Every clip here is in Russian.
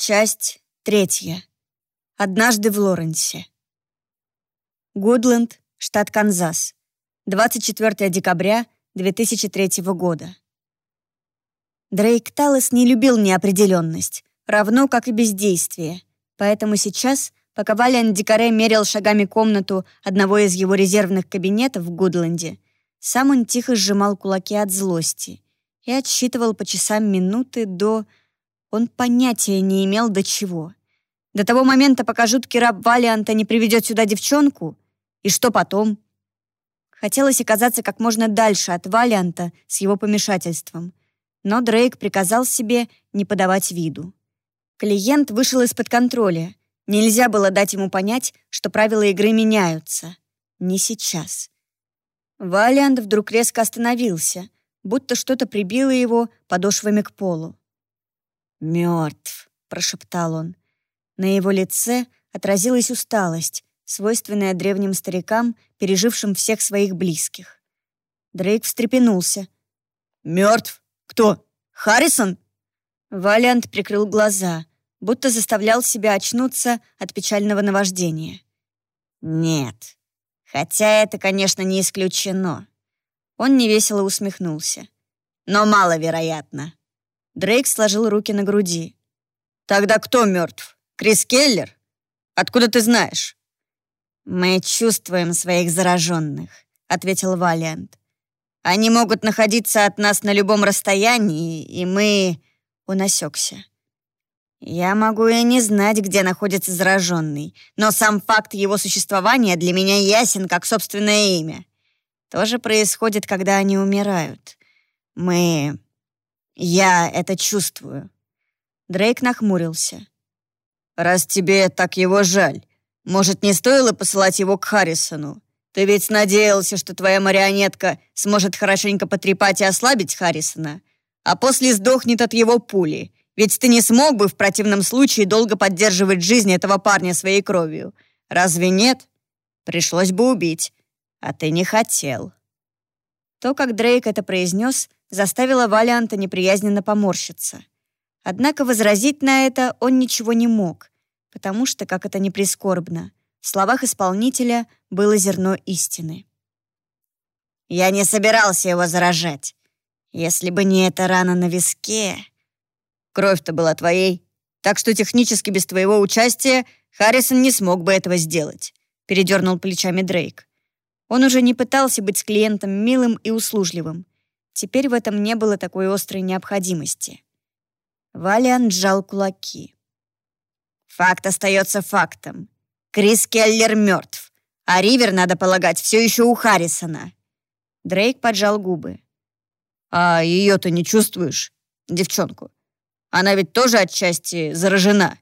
Часть третья. Однажды в Лоренсе. Гудленд, штат Канзас. 24 декабря 2003 года. Дрейк Таллес не любил неопределенность, равно как и бездействие. Поэтому сейчас, пока Валиан Дикаре мерил шагами комнату одного из его резервных кабинетов в Гудленде, сам он тихо сжимал кулаки от злости и отсчитывал по часам минуты до он понятия не имел до чего. До того момента, пока жуткий раб Валианта не приведет сюда девчонку. И что потом? Хотелось оказаться как можно дальше от Валианта с его помешательством. Но Дрейк приказал себе не подавать виду. Клиент вышел из-под контроля. Нельзя было дать ему понять, что правила игры меняются. Не сейчас. Валиант вдруг резко остановился, будто что-то прибило его подошвами к полу. «Мертв», — прошептал он. На его лице отразилась усталость, свойственная древним старикам, пережившим всех своих близких. Дрейк встрепенулся. «Мертв? Кто? Харрисон?» Валиант прикрыл глаза, будто заставлял себя очнуться от печального наваждения. «Нет. Хотя это, конечно, не исключено». Он невесело усмехнулся. «Но маловероятно. Дрейк сложил руки на груди. «Тогда кто мертв? Крис Келлер? Откуда ты знаешь?» «Мы чувствуем своих зараженных», — ответил Валиант. «Они могут находиться от нас на любом расстоянии, и мы...» Он осекся. «Я могу и не знать, где находится зараженный, но сам факт его существования для меня ясен, как собственное имя. То же происходит, когда они умирают. Мы я это чувствую». Дрейк нахмурился. «Раз тебе так его жаль, может, не стоило посылать его к Харрисону? Ты ведь надеялся, что твоя марионетка сможет хорошенько потрепать и ослабить Харрисона, а после сдохнет от его пули, ведь ты не смог бы в противном случае долго поддерживать жизнь этого парня своей кровью. Разве нет? Пришлось бы убить, а ты не хотел». То, как Дрейк это произнес, заставила Валианта неприязненно поморщиться. Однако возразить на это он ничего не мог, потому что, как это ни прискорбно, в словах исполнителя было зерно истины. «Я не собирался его заражать. Если бы не эта рана на виске...» «Кровь-то была твоей, так что технически без твоего участия Харрисон не смог бы этого сделать», — передернул плечами Дрейк. Он уже не пытался быть с клиентом милым и услужливым. Теперь в этом не было такой острой необходимости. Валиан сжал кулаки. «Факт остается фактом. Крис Келлер мертв, а Ривер, надо полагать, все еще у Харрисона». Дрейк поджал губы. «А ее ты не чувствуешь, девчонку? Она ведь тоже отчасти заражена».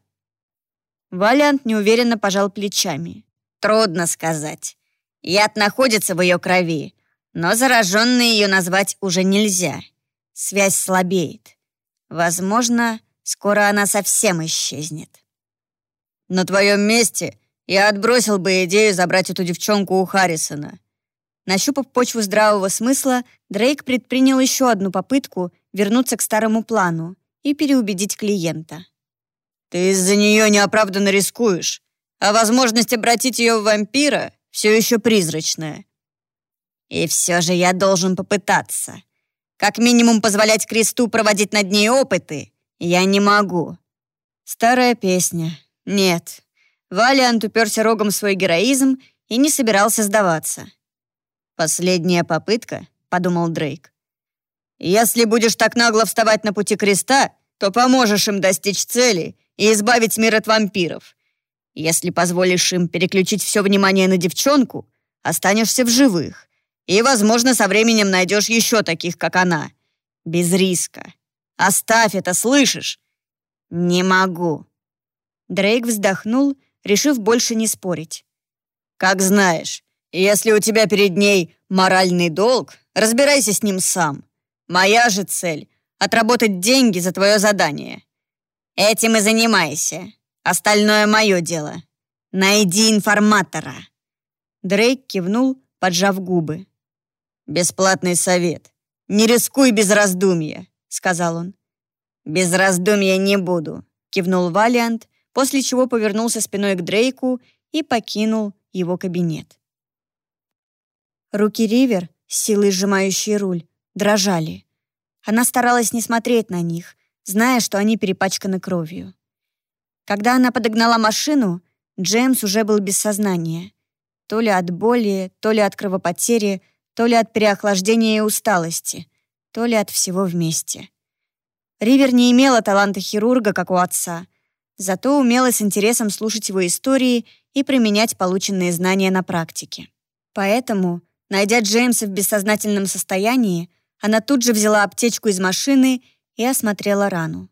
Валиант неуверенно пожал плечами. «Трудно сказать. Яд находится в ее крови, но зараженной ее назвать уже нельзя. Связь слабеет. Возможно, скоро она совсем исчезнет. На твоем месте я отбросил бы идею забрать эту девчонку у Харрисона. Нащупав почву здравого смысла, Дрейк предпринял еще одну попытку вернуться к старому плану и переубедить клиента. «Ты из-за нее неоправданно рискуешь, а возможность обратить ее в вампира все еще призрачная. И все же я должен попытаться. Как минимум позволять кресту проводить над ней опыты я не могу. Старая песня. Нет. Валиант уперся рогом в свой героизм и не собирался сдаваться. «Последняя попытка», — подумал Дрейк. «Если будешь так нагло вставать на пути креста, то поможешь им достичь цели и избавить мир от вампиров. Если позволишь им переключить все внимание на девчонку, останешься в живых. И, возможно, со временем найдешь еще таких, как она. Без риска. Оставь это, слышишь? Не могу. Дрейк вздохнул, решив больше не спорить. Как знаешь, если у тебя перед ней моральный долг, разбирайся с ним сам. Моя же цель — отработать деньги за твое задание. Этим и занимайся. Остальное мое дело. Найди информатора. Дрейк кивнул, поджав губы. «Бесплатный совет. Не рискуй без раздумья», — сказал он. «Без раздумья не буду», — кивнул Валиант, после чего повернулся спиной к Дрейку и покинул его кабинет. Руки Ривер, силой сжимающие руль, дрожали. Она старалась не смотреть на них, зная, что они перепачканы кровью. Когда она подогнала машину, Джеймс уже был без сознания. То ли от боли, то ли от кровопотери, то ли от переохлаждения и усталости, то ли от всего вместе. Ривер не имела таланта хирурга, как у отца, зато умела с интересом слушать его истории и применять полученные знания на практике. Поэтому, найдя Джеймса в бессознательном состоянии, она тут же взяла аптечку из машины и осмотрела рану.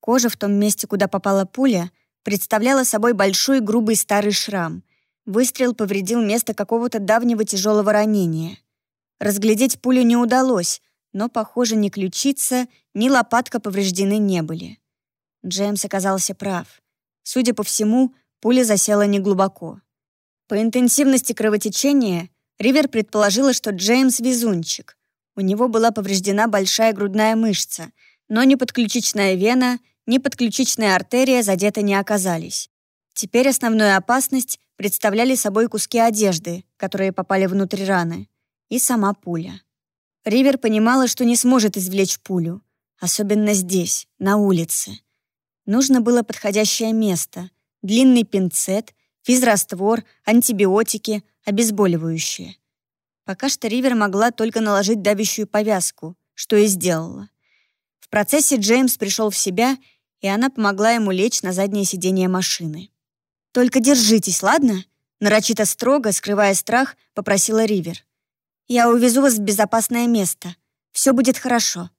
Кожа в том месте, куда попала пуля, представляла собой большой грубый старый шрам. Выстрел повредил место какого-то давнего тяжелого ранения. Разглядеть пулю не удалось, но, похоже, ни ключица, ни лопатка повреждены не были. Джеймс оказался прав. Судя по всему, пуля засела неглубоко. По интенсивности кровотечения Ривер предположила, что Джеймс — везунчик. У него была повреждена большая грудная мышца, но ни подключичная вена, ни подключичная артерия задеты не оказались. Теперь основную опасность представляли собой куски одежды, которые попали внутрь раны, и сама пуля. Ривер понимала, что не сможет извлечь пулю, особенно здесь, на улице. Нужно было подходящее место, длинный пинцет, физраствор, антибиотики, обезболивающее. Пока что Ривер могла только наложить давящую повязку, что и сделала. В процессе Джеймс пришел в себя, и она помогла ему лечь на заднее сиденье машины. «Только держитесь, ладно?» Нарочито строго, скрывая страх, попросила Ривер. «Я увезу вас в безопасное место. Все будет хорошо».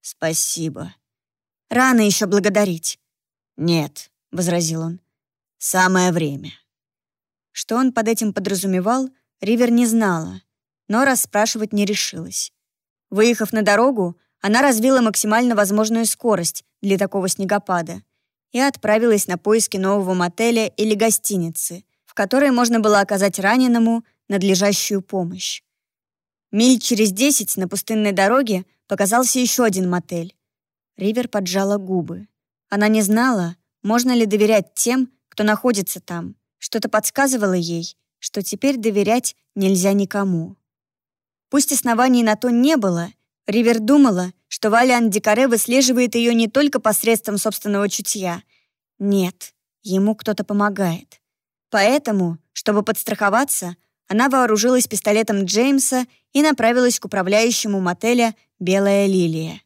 «Спасибо». «Рано еще благодарить». «Нет», — возразил он. «Самое время». Что он под этим подразумевал — Ривер не знала, но расспрашивать не решилась. Выехав на дорогу, она развила максимально возможную скорость для такого снегопада и отправилась на поиски нового мотеля или гостиницы, в которой можно было оказать раненому надлежащую помощь. Миль через десять на пустынной дороге показался еще один мотель. Ривер поджала губы. Она не знала, можно ли доверять тем, кто находится там. Что-то подсказывало ей, что теперь доверять нельзя никому. Пусть оснований на то не было, Ривер думала, что Валиан Дикаре выслеживает ее не только посредством собственного чутья. Нет, ему кто-то помогает. Поэтому, чтобы подстраховаться, она вооружилась пистолетом Джеймса и направилась к управляющему мотеля «Белая лилия».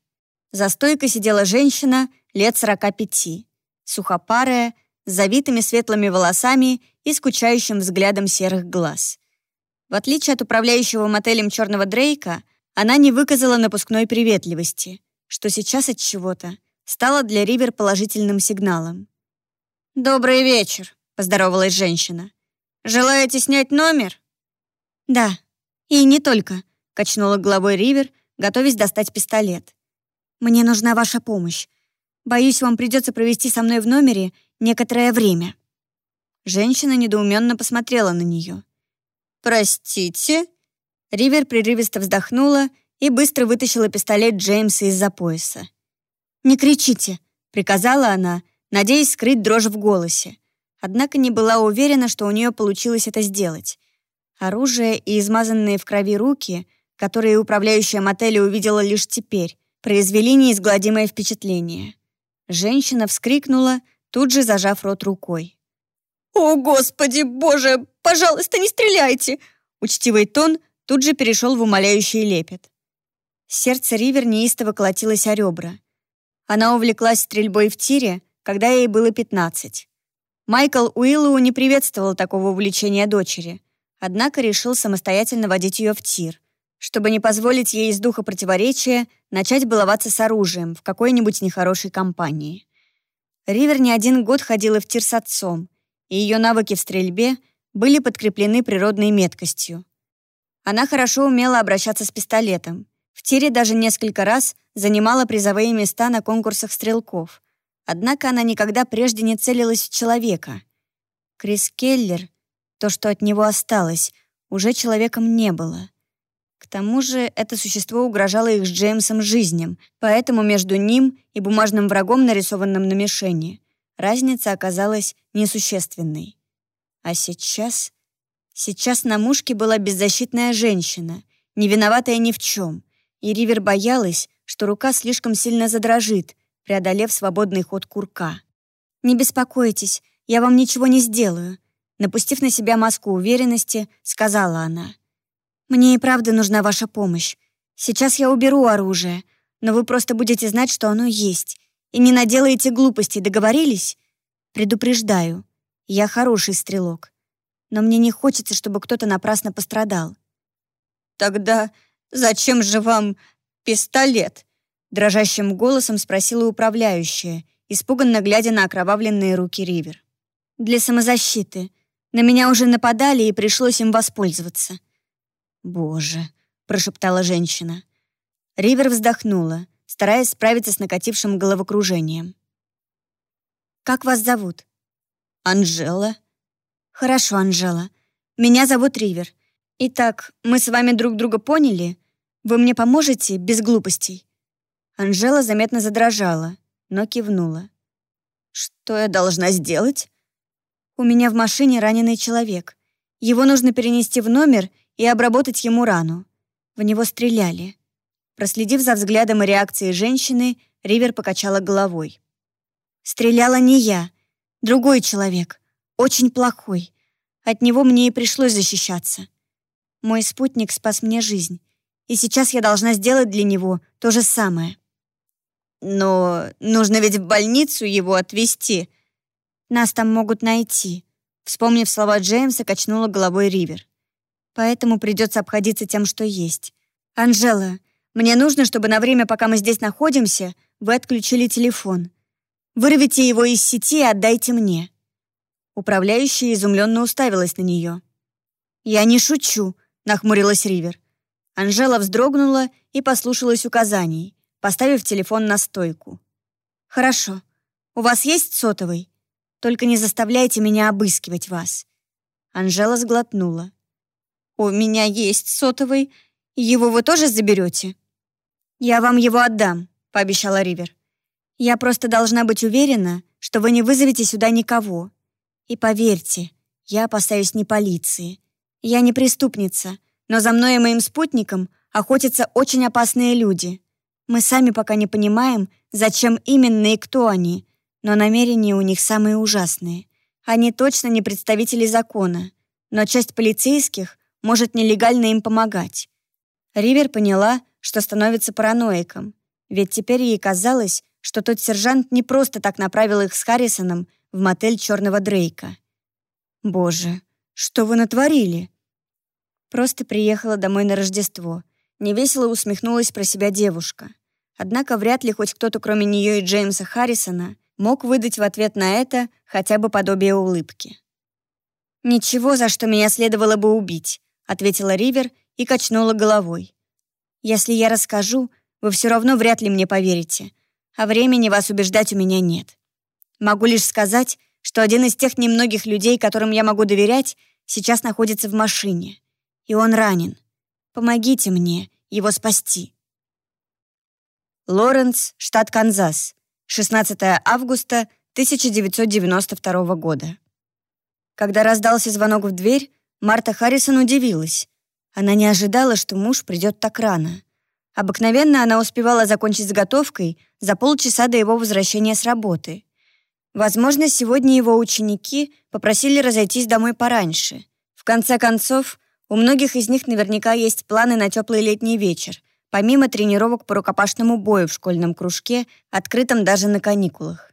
За стойкой сидела женщина лет 45, сухопарая, с завитыми светлыми волосами и скучающим взглядом серых глаз. В отличие от управляющего мотелем черного Дрейка, она не выказала напускной приветливости, что сейчас от чего-то стало для Ривер положительным сигналом. «Добрый вечер», — поздоровалась женщина. «Желаете снять номер?» «Да, и не только», — качнула головой Ривер, готовясь достать пистолет. «Мне нужна ваша помощь. Боюсь, вам придется провести со мной в номере некоторое время». Женщина недоуменно посмотрела на нее. «Простите?» Ривер прерывисто вздохнула и быстро вытащила пистолет Джеймса из-за пояса. «Не кричите», — приказала она, надеясь скрыть дрожь в голосе. Однако не была уверена, что у нее получилось это сделать. Оружие и измазанные в крови руки, которые управляющая мотеля увидела лишь теперь, произвели неизгладимое впечатление. Женщина вскрикнула, тут же зажав рот рукой. «О, Господи, Боже, пожалуйста, не стреляйте!» Учтивый тон тут же перешел в умоляющий лепет. Сердце Ривер неистово колотилось о ребра. Она увлеклась стрельбой в тире, когда ей было 15. Майкл Уиллоу не приветствовал такого увлечения дочери, однако решил самостоятельно водить ее в тир, чтобы не позволить ей из духа противоречия начать баловаться с оружием в какой-нибудь нехорошей компании. Ривер не один год ходила в тир с отцом, и ее навыки в стрельбе были подкреплены природной меткостью. Она хорошо умела обращаться с пистолетом. В тире даже несколько раз занимала призовые места на конкурсах стрелков. Однако она никогда прежде не целилась в человека. Крис Келлер, то, что от него осталось, уже человеком не было. К тому же это существо угрожало их с Джеймсом жизням, поэтому между ним и бумажным врагом, нарисованным на мишени, разница оказалась несущественной. А сейчас... Сейчас на мушке была беззащитная женщина, не виноватая ни в чем, и Ривер боялась, что рука слишком сильно задрожит, преодолев свободный ход курка. «Не беспокойтесь, я вам ничего не сделаю», напустив на себя маску уверенности, сказала она. «Мне и правда нужна ваша помощь. Сейчас я уберу оружие, но вы просто будете знать, что оно есть. И не наделаете глупостей, договорились? Предупреждаю, я хороший стрелок. Но мне не хочется, чтобы кто-то напрасно пострадал». «Тогда зачем же вам пистолет?» Дрожащим голосом спросила управляющая, испуганно глядя на окровавленные руки Ривер. «Для самозащиты. На меня уже нападали, и пришлось им воспользоваться». «Боже», — прошептала женщина. Ривер вздохнула, стараясь справиться с накатившим головокружением. «Как вас зовут?» «Анжела». «Хорошо, Анжела. Меня зовут Ривер. Итак, мы с вами друг друга поняли? Вы мне поможете без глупостей?» Анжела заметно задрожала, но кивнула. «Что я должна сделать?» «У меня в машине раненый человек. Его нужно перенести в номер и обработать ему рану. В него стреляли. Проследив за взглядом и реакцией женщины, Ривер покачала головой. «Стреляла не я. Другой человек. Очень плохой. От него мне и пришлось защищаться. Мой спутник спас мне жизнь. И сейчас я должна сделать для него то же самое». «Но нужно ведь в больницу его отвезти». «Нас там могут найти», — вспомнив слова Джеймса, качнула головой Ривер поэтому придется обходиться тем, что есть. Анжела, мне нужно, чтобы на время, пока мы здесь находимся, вы отключили телефон. Вырвите его из сети и отдайте мне». Управляющая изумленно уставилась на нее. «Я не шучу», — нахмурилась Ривер. Анжела вздрогнула и послушалась указаний, поставив телефон на стойку. «Хорошо. У вас есть сотовый? Только не заставляйте меня обыскивать вас». Анжела сглотнула. «У меня есть сотовый. Его вы тоже заберете?» «Я вам его отдам», — пообещала Ривер. «Я просто должна быть уверена, что вы не вызовете сюда никого. И поверьте, я опасаюсь не полиции. Я не преступница, но за мной и моим спутником охотятся очень опасные люди. Мы сами пока не понимаем, зачем именно и кто они, но намерения у них самые ужасные. Они точно не представители закона, но часть полицейских может нелегально им помогать. Ривер поняла, что становится параноиком, ведь теперь ей казалось, что тот сержант не просто так направил их с Харрисоном в мотель Черного Дрейка. «Боже, что вы натворили?» Просто приехала домой на Рождество. Невесело усмехнулась про себя девушка. Однако вряд ли хоть кто-то, кроме нее и Джеймса Харрисона, мог выдать в ответ на это хотя бы подобие улыбки. «Ничего, за что меня следовало бы убить ответила Ривер и качнула головой. «Если я расскажу, вы все равно вряд ли мне поверите, а времени вас убеждать у меня нет. Могу лишь сказать, что один из тех немногих людей, которым я могу доверять, сейчас находится в машине, и он ранен. Помогите мне его спасти». Лоренс, штат Канзас, 16 августа 1992 года. Когда раздался звонок в дверь, Марта Харрисон удивилась. Она не ожидала, что муж придет так рано. Обыкновенно она успевала закончить заготовкой за полчаса до его возвращения с работы. Возможно, сегодня его ученики попросили разойтись домой пораньше. В конце концов, у многих из них наверняка есть планы на теплый летний вечер, помимо тренировок по рукопашному бою в школьном кружке, открытом даже на каникулах.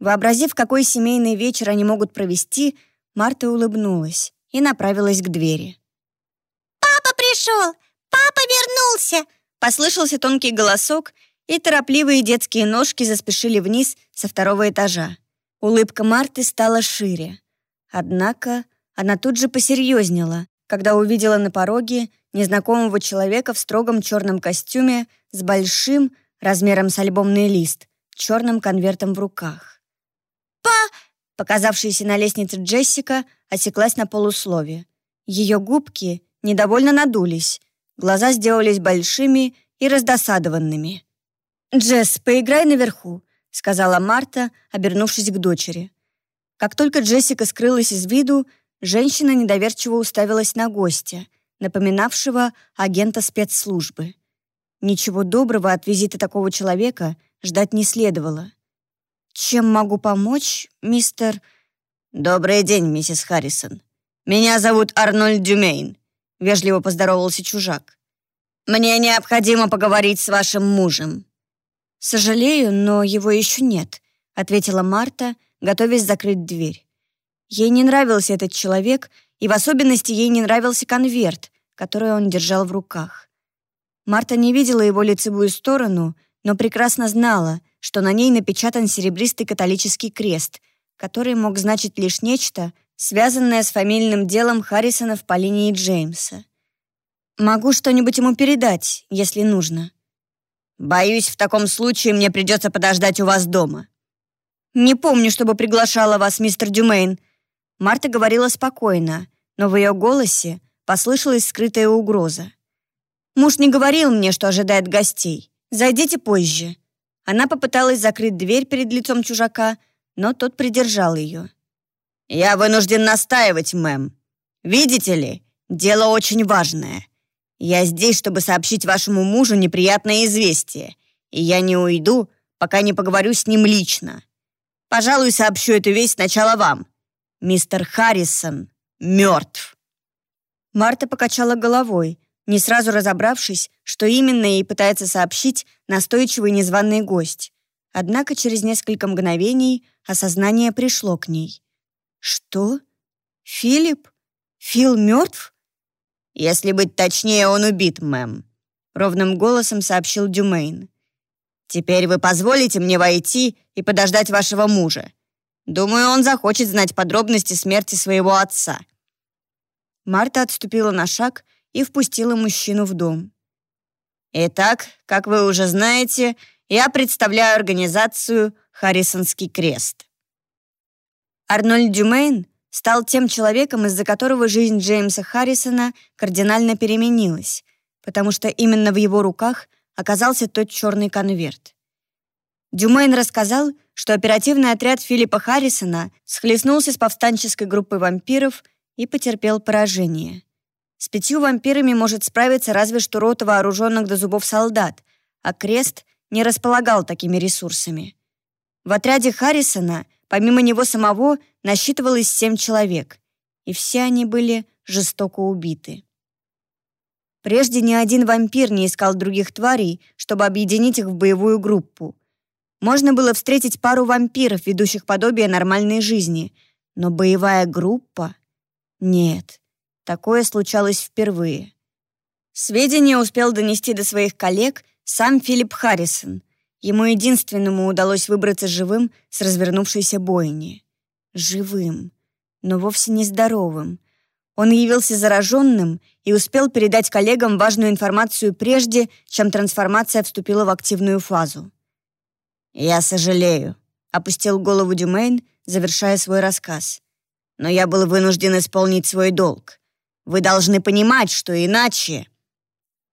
Вообразив, какой семейный вечер они могут провести, Марта улыбнулась и направилась к двери. «Папа пришел! Папа вернулся!» Послышался тонкий голосок, и торопливые детские ножки заспешили вниз со второго этажа. Улыбка Марты стала шире. Однако она тут же посерьезнела, когда увидела на пороге незнакомого человека в строгом черном костюме с большим, размером с альбомный лист, черным конвертом в руках. «Па...» Показавшаяся на лестнице Джессика осеклась на полуслове. Ее губки недовольно надулись, Глаза сделались большими и раздосадованными. «Джесс, поиграй наверху», — сказала Марта, обернувшись к дочери. Как только Джессика скрылась из виду, женщина недоверчиво уставилась на гостя, напоминавшего агента спецслужбы. Ничего доброго от визита такого человека ждать не следовало. «Чем могу помочь, мистер...» «Добрый день, миссис Харрисон. Меня зовут Арнольд Дюмейн», — вежливо поздоровался чужак. «Мне необходимо поговорить с вашим мужем». «Сожалею, но его еще нет», — ответила Марта, готовясь закрыть дверь. Ей не нравился этот человек, и в особенности ей не нравился конверт, который он держал в руках. Марта не видела его лицевую сторону, но прекрасно знала, что на ней напечатан серебристый католический крест, который мог значить лишь нечто, связанное с фамильным делом Харрисонов по линии Джеймса. «Могу что-нибудь ему передать, если нужно». «Боюсь, в таком случае мне придется подождать у вас дома». «Не помню, чтобы приглашала вас, мистер Дюмейн». Марта говорила спокойно, но в ее голосе послышалась скрытая угроза. «Муж не говорил мне, что ожидает гостей. Зайдите позже». Она попыталась закрыть дверь перед лицом чужака, но тот придержал ее. «Я вынужден настаивать, мэм. Видите ли, дело очень важное. Я здесь, чтобы сообщить вашему мужу неприятное известие, и я не уйду, пока не поговорю с ним лично. Пожалуй, сообщу эту весть сначала вам. Мистер Харрисон мертв». Марта покачала головой, не сразу разобравшись, что именно ей пытается сообщить настойчивый незваный гость. Однако через несколько мгновений осознание пришло к ней. «Что? Филипп? Фил мертв?» «Если быть точнее, он убит, мэм», — ровным голосом сообщил Дюмейн. «Теперь вы позволите мне войти и подождать вашего мужа. Думаю, он захочет знать подробности смерти своего отца». Марта отступила на шаг и впустила мужчину в дом. «Итак, как вы уже знаете, я представляю организацию «Харрисонский крест». Арнольд Дюмейн стал тем человеком, из-за которого жизнь Джеймса Харрисона кардинально переменилась, потому что именно в его руках оказался тот черный конверт. Дюмейн рассказал, что оперативный отряд Филиппа Харрисона схлестнулся с повстанческой группой вампиров и потерпел поражение. С пятью вампирами может справиться разве что рота вооруженных до зубов солдат, а Крест не располагал такими ресурсами. В отряде Харрисона, помимо него самого, насчитывалось семь человек, и все они были жестоко убиты. Прежде ни один вампир не искал других тварей, чтобы объединить их в боевую группу. Можно было встретить пару вампиров, ведущих подобие нормальной жизни, но боевая группа — нет. Такое случалось впервые. Сведения успел донести до своих коллег сам Филипп Харрисон. Ему единственному удалось выбраться живым с развернувшейся бойни. Живым, но вовсе не здоровым. Он явился зараженным и успел передать коллегам важную информацию прежде, чем трансформация вступила в активную фазу. «Я сожалею», — опустил голову Дюмейн, завершая свой рассказ. «Но я был вынужден исполнить свой долг. Вы должны понимать, что иначе...»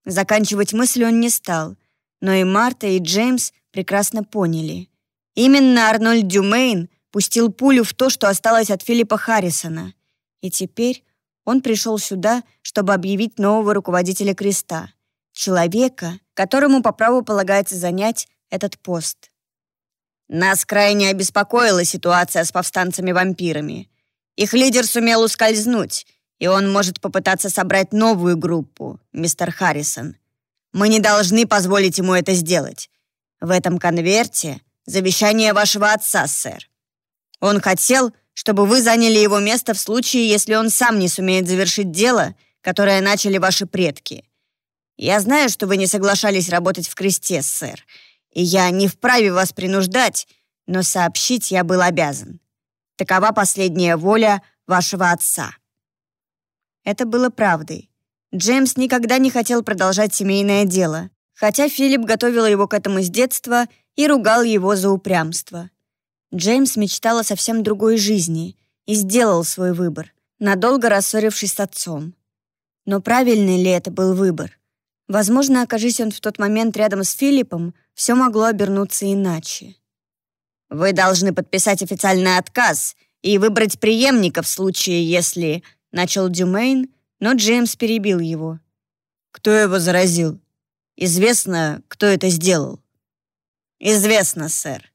Заканчивать мысль он не стал, но и Марта, и Джеймс прекрасно поняли. Именно Арнольд Дюмейн пустил пулю в то, что осталось от Филиппа Харрисона. И теперь он пришел сюда, чтобы объявить нового руководителя Креста, человека, которому по праву полагается занять этот пост. Нас крайне обеспокоила ситуация с повстанцами-вампирами. Их лидер сумел ускользнуть, и он может попытаться собрать новую группу, мистер Харрисон. Мы не должны позволить ему это сделать. В этом конверте завещание вашего отца, сэр. Он хотел, чтобы вы заняли его место в случае, если он сам не сумеет завершить дело, которое начали ваши предки. Я знаю, что вы не соглашались работать в кресте, сэр, и я не вправе вас принуждать, но сообщить я был обязан. Такова последняя воля вашего отца. Это было правдой. Джеймс никогда не хотел продолжать семейное дело, хотя Филипп готовил его к этому с детства и ругал его за упрямство. Джеймс мечтал о совсем другой жизни и сделал свой выбор, надолго рассорившись с отцом. Но правильный ли это был выбор? Возможно, окажись он в тот момент рядом с Филиппом, все могло обернуться иначе. «Вы должны подписать официальный отказ и выбрать преемника в случае, если...» — начал Дюмейн, но Джеймс перебил его. «Кто его заразил? Известно, кто это сделал?» «Известно, сэр.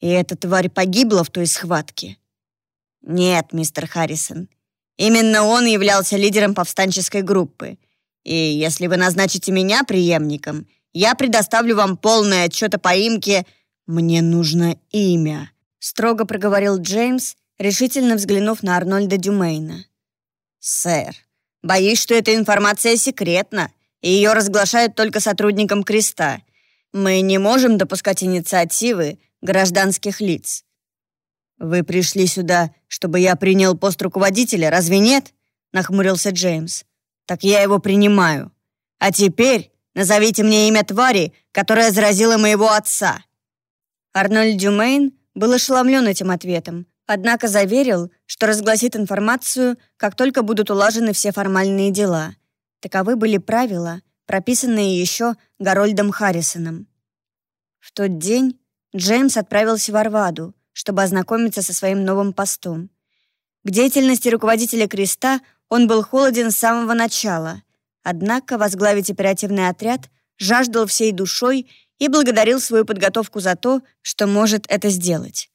И эта тварь погибла в той схватке?» «Нет, мистер Харрисон. Именно он являлся лидером повстанческой группы — и если вы назначите меня преемником, я предоставлю вам полный отчет о поимке. Мне нужно имя», — строго проговорил Джеймс, решительно взглянув на Арнольда Дюмейна. «Сэр, боюсь, что эта информация секретна, ее разглашают только сотрудникам Креста. Мы не можем допускать инициативы гражданских лиц». «Вы пришли сюда, чтобы я принял пост руководителя, разве нет?» — нахмурился Джеймс так я его принимаю. А теперь назовите мне имя твари, которая заразила моего отца». Арнольд Дюмейн был ошеломлен этим ответом, однако заверил, что разгласит информацию, как только будут улажены все формальные дела. Таковы были правила, прописанные еще Гарольдом Харрисоном. В тот день Джеймс отправился в Арваду, чтобы ознакомиться со своим новым постом. К деятельности руководителя Креста он был холоден с самого начала, однако возглавить оперативный отряд жаждал всей душой и благодарил свою подготовку за то, что может это сделать.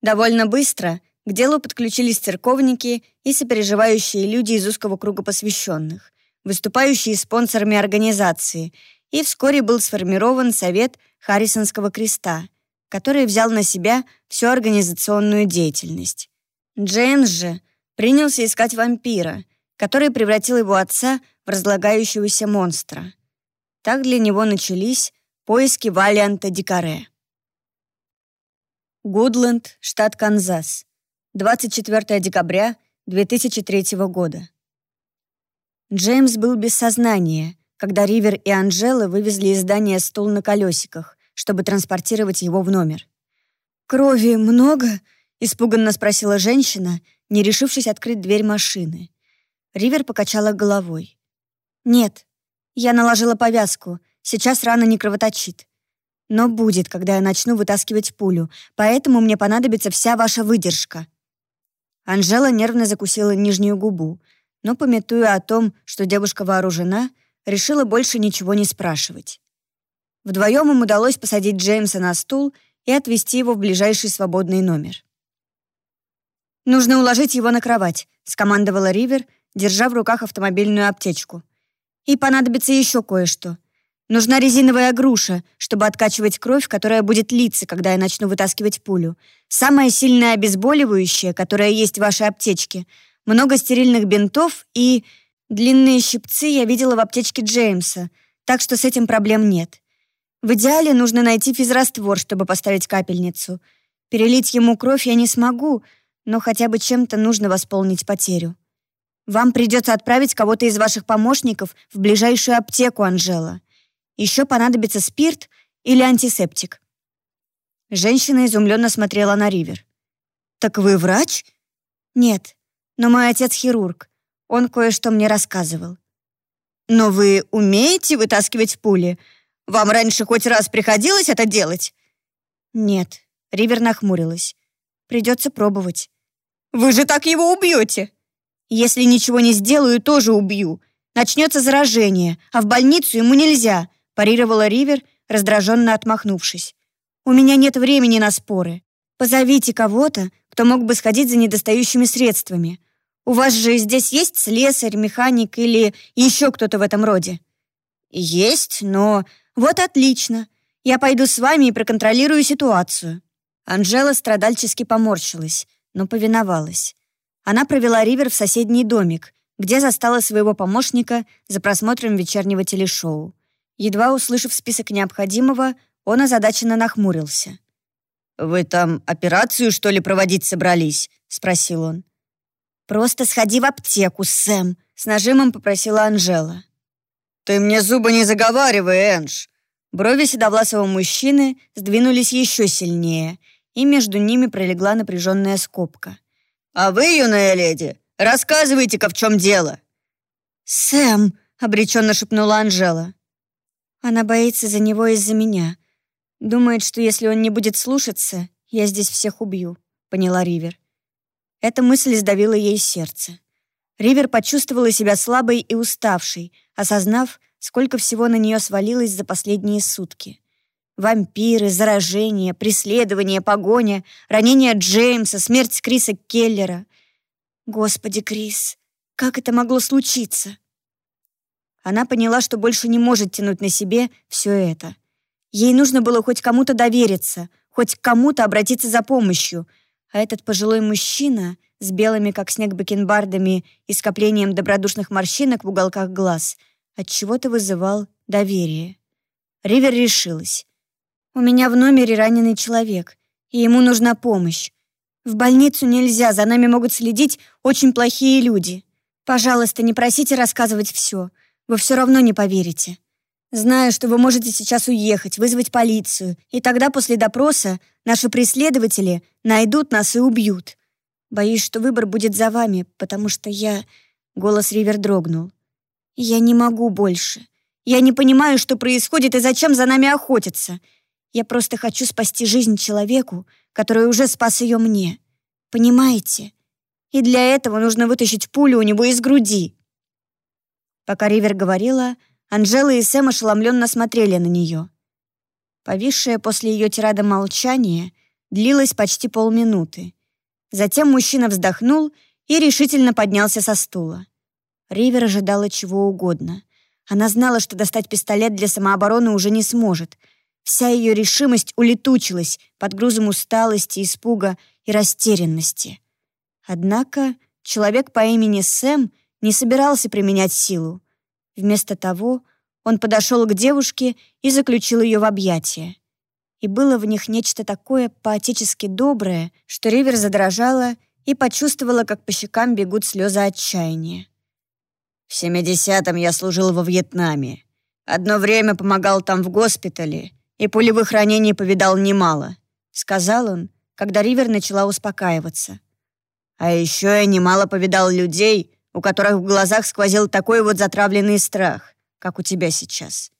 Довольно быстро к делу подключились церковники и сопереживающие люди из узкого круга посвященных, выступающие спонсорами организации, и вскоре был сформирован Совет Харрисонского креста, который взял на себя всю организационную деятельность. Джеймс же принялся искать вампира, который превратил его отца в разлагающегося монстра. Так для него начались поиски Валианта Дикаре. Гудленд, штат Канзас. 24 декабря 2003 года. Джеймс был без сознания, когда Ривер и Анжела вывезли из здания стул на колесиках, чтобы транспортировать его в номер. «Крови много?» — испуганно спросила женщина, не решившись открыть дверь машины. Ривер покачала головой. «Нет, я наложила повязку. Сейчас рана не кровоточит. Но будет, когда я начну вытаскивать пулю, поэтому мне понадобится вся ваша выдержка». Анжела нервно закусила нижнюю губу, но, пометуя о том, что девушка вооружена, решила больше ничего не спрашивать. Вдвоем им удалось посадить Джеймса на стул и отвезти его в ближайший свободный номер. «Нужно уложить его на кровать», — скомандовала Ривер, держа в руках автомобильную аптечку. «И понадобится еще кое-что. Нужна резиновая груша, чтобы откачивать кровь, которая будет литься, когда я начну вытаскивать пулю. Самое сильное обезболивающее, которое есть в вашей аптечке. Много стерильных бинтов и... Длинные щипцы я видела в аптечке Джеймса, так что с этим проблем нет. В идеале нужно найти физраствор, чтобы поставить капельницу. Перелить ему кровь я не смогу, но хотя бы чем-то нужно восполнить потерю. Вам придется отправить кого-то из ваших помощников в ближайшую аптеку, Анжела. Еще понадобится спирт или антисептик». Женщина изумленно смотрела на Ривер. «Так вы врач?» «Нет, но мой отец хирург. Он кое-что мне рассказывал». «Но вы умеете вытаскивать пули? Вам раньше хоть раз приходилось это делать?» «Нет», — Ривер нахмурилась. «Придется пробовать». Вы же так его убьете!» «Если ничего не сделаю, тоже убью. Начнется заражение, а в больницу ему нельзя», парировала Ривер, раздраженно отмахнувшись. «У меня нет времени на споры. Позовите кого-то, кто мог бы сходить за недостающими средствами. У вас же здесь есть слесарь, механик или еще кто-то в этом роде?» «Есть, но...» «Вот отлично. Я пойду с вами и проконтролирую ситуацию». Анжела страдальчески поморщилась но повиновалась. Она провела Ривер в соседний домик, где застала своего помощника за просмотром вечернего телешоу. Едва услышав список необходимого, он озадаченно нахмурился. «Вы там операцию, что ли, проводить собрались?» — спросил он. «Просто сходи в аптеку, Сэм», — с нажимом попросила Анжела. «Ты мне зубы не заговаривай, Энж!» Брови седовласого мужчины сдвинулись еще сильнее — и между ними пролегла напряженная скобка. «А вы, юная леди, рассказывайте-ка, в чем дело!» «Сэм!» — обреченно шепнула Анжела. Она боится за него из-за меня. Думает, что если он не будет слушаться, я здесь всех убью, поняла Ривер. Эта мысль сдавила ей сердце. Ривер почувствовала себя слабой и уставшей, осознав, сколько всего на нее свалилось за последние сутки. Вампиры, заражение, преследование, погоня, ранение Джеймса, смерть Криса Келлера. Господи, Крис, как это могло случиться? Она поняла, что больше не может тянуть на себе все это. Ей нужно было хоть кому-то довериться, хоть к кому-то обратиться за помощью. А этот пожилой мужчина с белыми, как снег, бакенбардами и скоплением добродушных морщинок в уголках глаз от чего то вызывал доверие. Ривер решилась. «У меня в номере раненый человек, и ему нужна помощь. В больницу нельзя, за нами могут следить очень плохие люди. Пожалуйста, не просите рассказывать все. Вы все равно не поверите. Знаю, что вы можете сейчас уехать, вызвать полицию, и тогда после допроса наши преследователи найдут нас и убьют. Боюсь, что выбор будет за вами, потому что я...» Голос Ривер дрогнул. «Я не могу больше. Я не понимаю, что происходит и зачем за нами охотятся. Я просто хочу спасти жизнь человеку, который уже спас ее мне. Понимаете? И для этого нужно вытащить пулю у него из груди». Пока Ривер говорила, Анжела и Сэм ошеломленно смотрели на нее. Повисшее после ее тирада молчание длилось почти полминуты. Затем мужчина вздохнул и решительно поднялся со стула. Ривер ожидала чего угодно. Она знала, что достать пистолет для самообороны уже не сможет. Вся ее решимость улетучилась под грузом усталости, испуга и растерянности. Однако человек по имени Сэм не собирался применять силу. Вместо того он подошел к девушке и заключил ее в объятия. И было в них нечто такое поотечески доброе, что Ривер задрожала и почувствовала, как по щекам бегут слезы отчаяния. «В 70-м я служил во Вьетнаме. Одно время помогал там в госпитале и пулевых ранений повидал немало», — сказал он, когда Ривер начала успокаиваться. «А еще я немало повидал людей, у которых в глазах сквозил такой вот затравленный страх, как у тебя сейчас.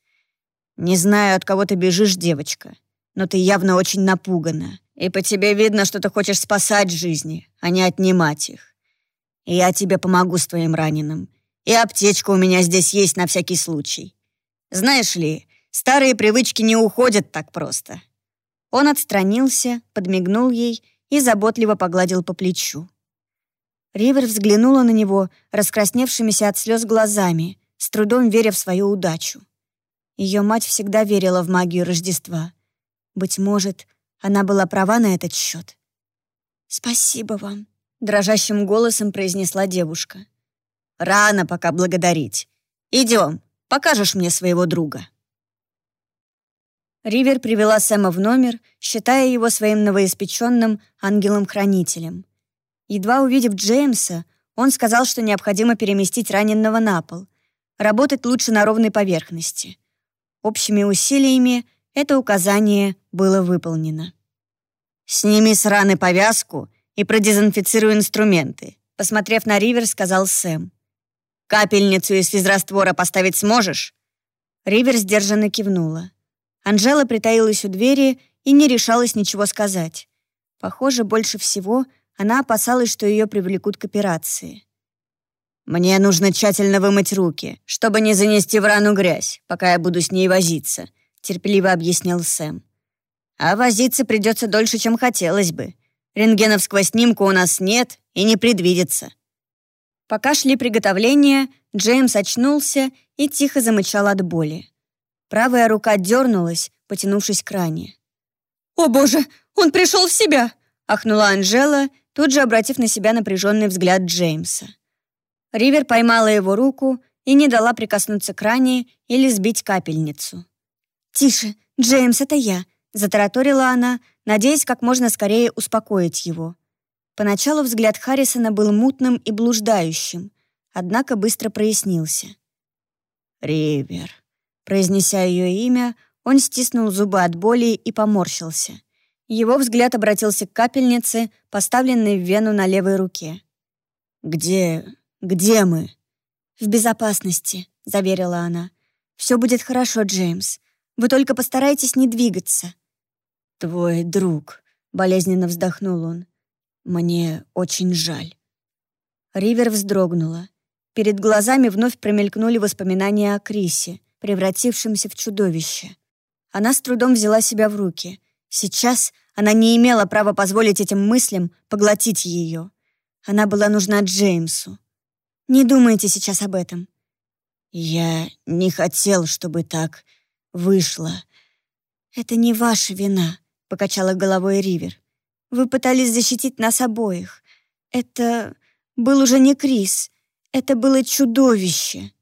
Не знаю, от кого ты бежишь, девочка, но ты явно очень напугана, и по тебе видно, что ты хочешь спасать жизни, а не отнимать их. И я тебе помогу с твоим раненым, и аптечка у меня здесь есть на всякий случай. Знаешь ли, старые привычки не уходят так просто». Он отстранился, подмигнул ей и заботливо погладил по плечу. Ривер взглянула на него раскрасневшимися от слез глазами, с трудом веря в свою удачу. Ее мать всегда верила в магию Рождества. Быть может, она была права на этот счет. «Спасибо вам», — дрожащим голосом произнесла девушка. «Рано пока благодарить. Идем, покажешь мне своего друга». Ривер привела Сэма в номер, считая его своим новоиспеченным ангелом-хранителем. Едва увидев Джеймса, он сказал, что необходимо переместить раненого на пол. Работать лучше на ровной поверхности. Общими усилиями это указание было выполнено. «Сними с раны повязку и продезинфицируй инструменты», посмотрев на Ривер, сказал Сэм. «Капельницу из физраствора поставить сможешь?» Ривер сдержанно кивнула. Анжела притаилась у двери и не решалась ничего сказать. Похоже, больше всего она опасалась, что ее привлекут к операции. «Мне нужно тщательно вымыть руки, чтобы не занести в рану грязь, пока я буду с ней возиться», — терпеливо объяснил Сэм. «А возиться придется дольше, чем хотелось бы. Рентгеновского снимка у нас нет и не предвидится». Пока шли приготовления, Джеймс очнулся и тихо замычал от боли. Правая рука дернулась, потянувшись к ране. «О боже, он пришел в себя!» — ахнула Анжела, тут же обратив на себя напряженный взгляд Джеймса. Ривер поймала его руку и не дала прикоснуться к ране или сбить капельницу. «Тише, Джеймс, это я», — затараторила она, надеясь как можно скорее успокоить его. Поначалу взгляд Харрисона был мутным и блуждающим, однако быстро прояснился. «Ривер», произнеся ее имя, он стиснул зубы от боли и поморщился. Его взгляд обратился к капельнице, поставленной в вену на левой руке. «Где... где мы?» «В безопасности», — заверила она. «Все будет хорошо, Джеймс. Вы только постарайтесь не двигаться». «Твой друг», — болезненно вздохнул он. «Мне очень жаль». Ривер вздрогнула. Перед глазами вновь промелькнули воспоминания о Крисе, превратившемся в чудовище. Она с трудом взяла себя в руки. Сейчас она не имела права позволить этим мыслям поглотить ее. Она была нужна Джеймсу. Не думайте сейчас об этом. Я не хотел, чтобы так вышло. Это не ваша вина, покачала головой Ривер. Вы пытались защитить нас обоих. Это был уже не Крис. Это было чудовище.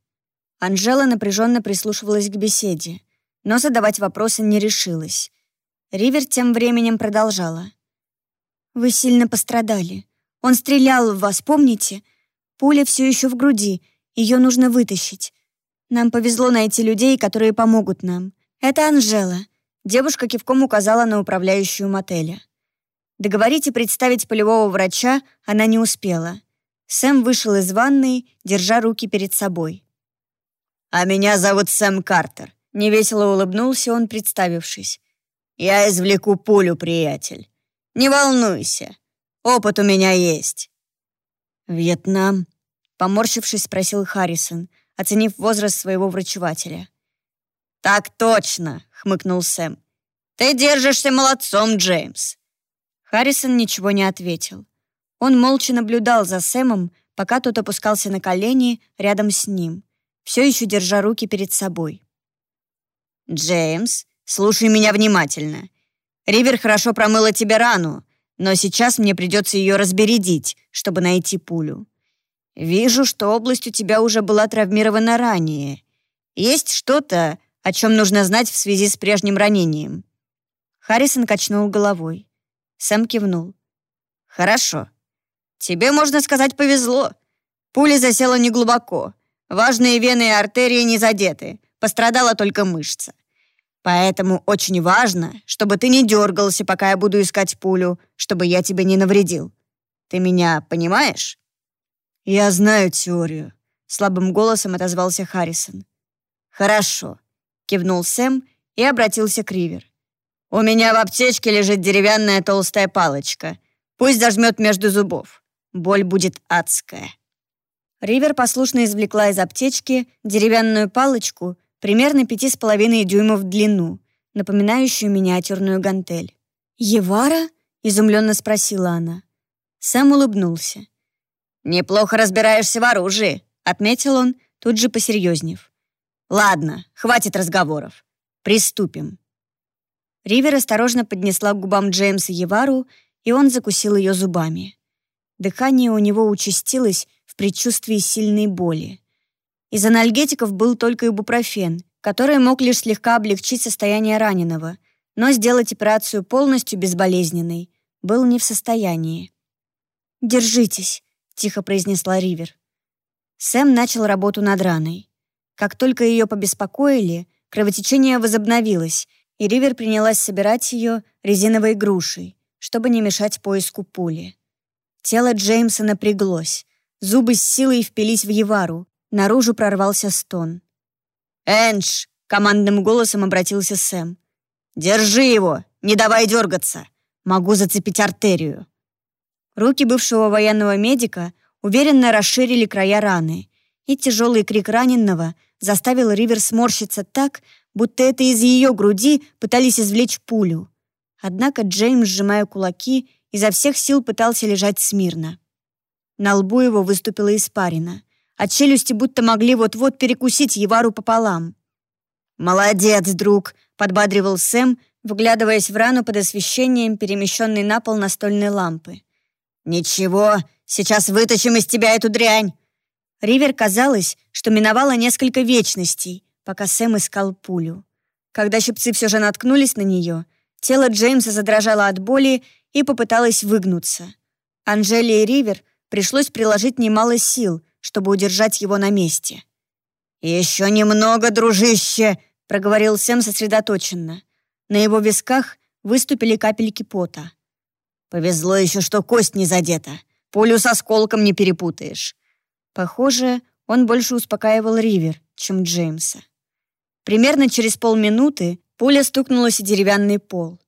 Анжела напряженно прислушивалась к беседе, но задавать вопросы не решилась. Ривер тем временем продолжала. «Вы сильно пострадали. Он стрелял в вас, помните? Пуля все еще в груди, ее нужно вытащить. Нам повезло найти людей, которые помогут нам. Это Анжела». Девушка кивком указала на управляющую мотеля. Договорить и представить полевого врача она не успела. Сэм вышел из ванной, держа руки перед собой. «А меня зовут Сэм Картер», — невесело улыбнулся он, представившись. «Я извлеку пулю, приятель. Не волнуйся, опыт у меня есть». «Вьетнам?» — поморщившись, спросил Харрисон, оценив возраст своего врачевателя. «Так точно», — хмыкнул Сэм. «Ты держишься молодцом, Джеймс». Харрисон ничего не ответил. Он молча наблюдал за Сэмом, пока тот опускался на колени рядом с ним, все еще держа руки перед собой. «Джеймс, слушай меня внимательно. Ривер хорошо промыла тебе рану, но сейчас мне придется ее разбередить, чтобы найти пулю. Вижу, что область у тебя уже была травмирована ранее. Есть что-то, о чем нужно знать в связи с прежним ранением?» Харрисон качнул головой. Сэм кивнул. «Хорошо. Тебе, можно сказать, повезло. Пуля засела неглубоко. Важные вены и артерии не задеты. Пострадала только мышца. Поэтому очень важно, чтобы ты не дергался, пока я буду искать пулю, чтобы я тебе не навредил. Ты меня понимаешь?» «Я знаю теорию», — слабым голосом отозвался Харрисон. «Хорошо», — кивнул Сэм и обратился к Ривер. «У меня в аптечке лежит деревянная толстая палочка. Пусть зажмет между зубов. Боль будет адская». Ривер послушно извлекла из аптечки деревянную палочку примерно пяти с половиной дюймов в длину, напоминающую миниатюрную гантель. «Евара?» — изумленно спросила она. Сэм улыбнулся. «Неплохо разбираешься в оружии», — отметил он, тут же посерьезнев. «Ладно, хватит разговоров. Приступим». Ривер осторожно поднесла к губам Джеймса Евару, и он закусил ее зубами. Дыхание у него участилось в предчувствии сильной боли. Из анальгетиков был только ибупрофен, который мог лишь слегка облегчить состояние раненого, но сделать операцию полностью безболезненной был не в состоянии. «Держитесь», — тихо произнесла Ривер. Сэм начал работу над раной. Как только ее побеспокоили, кровотечение возобновилось, и Ривер принялась собирать ее резиновой грушей, чтобы не мешать поиску пули. Тело Джеймса напряглось. Зубы с силой впились в Евару. Наружу прорвался стон. «Эндж!» — командным голосом обратился Сэм. «Держи его! Не давай дергаться! Могу зацепить артерию!» Руки бывшего военного медика уверенно расширили края раны, и тяжелый крик раненого заставил Ривер сморщиться так, будто это из ее груди пытались извлечь пулю. Однако Джеймс, сжимая кулаки, изо всех сил пытался лежать смирно. На лбу его выступила испарина, а челюсти будто могли вот-вот перекусить Евару пополам. «Молодец, друг!» — подбадривал Сэм, вглядываясь в рану под освещением, перемещенной на пол настольной лампы. «Ничего, сейчас вытащим из тебя эту дрянь!» Ривер казалось, что миновало несколько вечностей, пока Сэм искал пулю. Когда щипцы все же наткнулись на нее, тело Джеймса задрожало от боли, и попыталась выгнуться. Анжеле и Ривер пришлось приложить немало сил, чтобы удержать его на месте. «Еще немного, дружище!» — проговорил Сэм сосредоточенно. На его висках выступили капельки пота. «Повезло еще, что кость не задета. Пулю с осколком не перепутаешь». Похоже, он больше успокаивал Ривер, чем Джеймса. Примерно через полминуты пуля стукнулась о деревянный пол.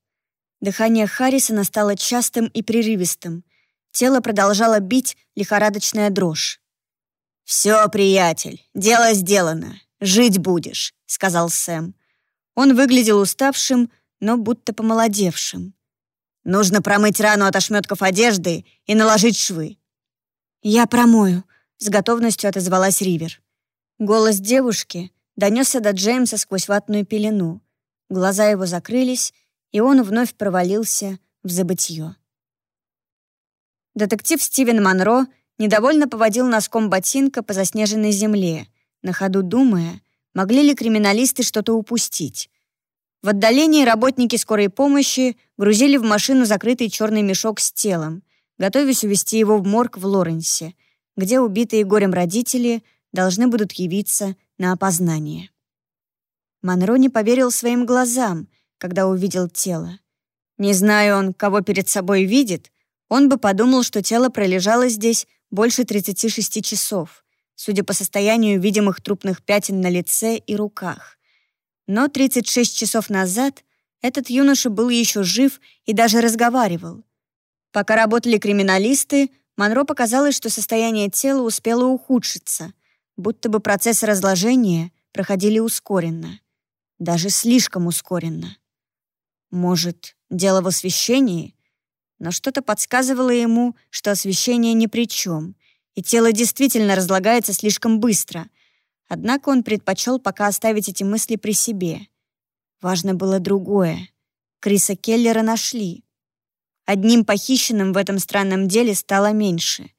Дыхание Харрисона стало частым и прерывистым. Тело продолжало бить лихорадочная дрожь. «Все, приятель, дело сделано. Жить будешь», — сказал Сэм. Он выглядел уставшим, но будто помолодевшим. «Нужно промыть рану от ошметков одежды и наложить швы». «Я промою», — с готовностью отозвалась Ривер. Голос девушки донесся до Джеймса сквозь ватную пелену. Глаза его закрылись, и он вновь провалился в забытье. Детектив Стивен Монро недовольно поводил носком ботинка по заснеженной земле, на ходу думая, могли ли криминалисты что-то упустить. В отдалении работники скорой помощи грузили в машину закрытый черный мешок с телом, готовясь увезти его в морг в Лоренсе, где убитые горем родители должны будут явиться на опознание. Монро не поверил своим глазам, когда увидел тело. Не зная он, кого перед собой видит, он бы подумал, что тело пролежало здесь больше 36 часов, судя по состоянию видимых трупных пятен на лице и руках. Но 36 часов назад этот юноша был еще жив и даже разговаривал. Пока работали криминалисты, Монро показалось, что состояние тела успело ухудшиться, будто бы процессы разложения проходили ускоренно. Даже слишком ускоренно. Может, дело в освещении? Но что-то подсказывало ему, что освещение ни при чем, и тело действительно разлагается слишком быстро. Однако он предпочел пока оставить эти мысли при себе. Важно было другое. Криса Келлера нашли. Одним похищенным в этом странном деле стало меньше.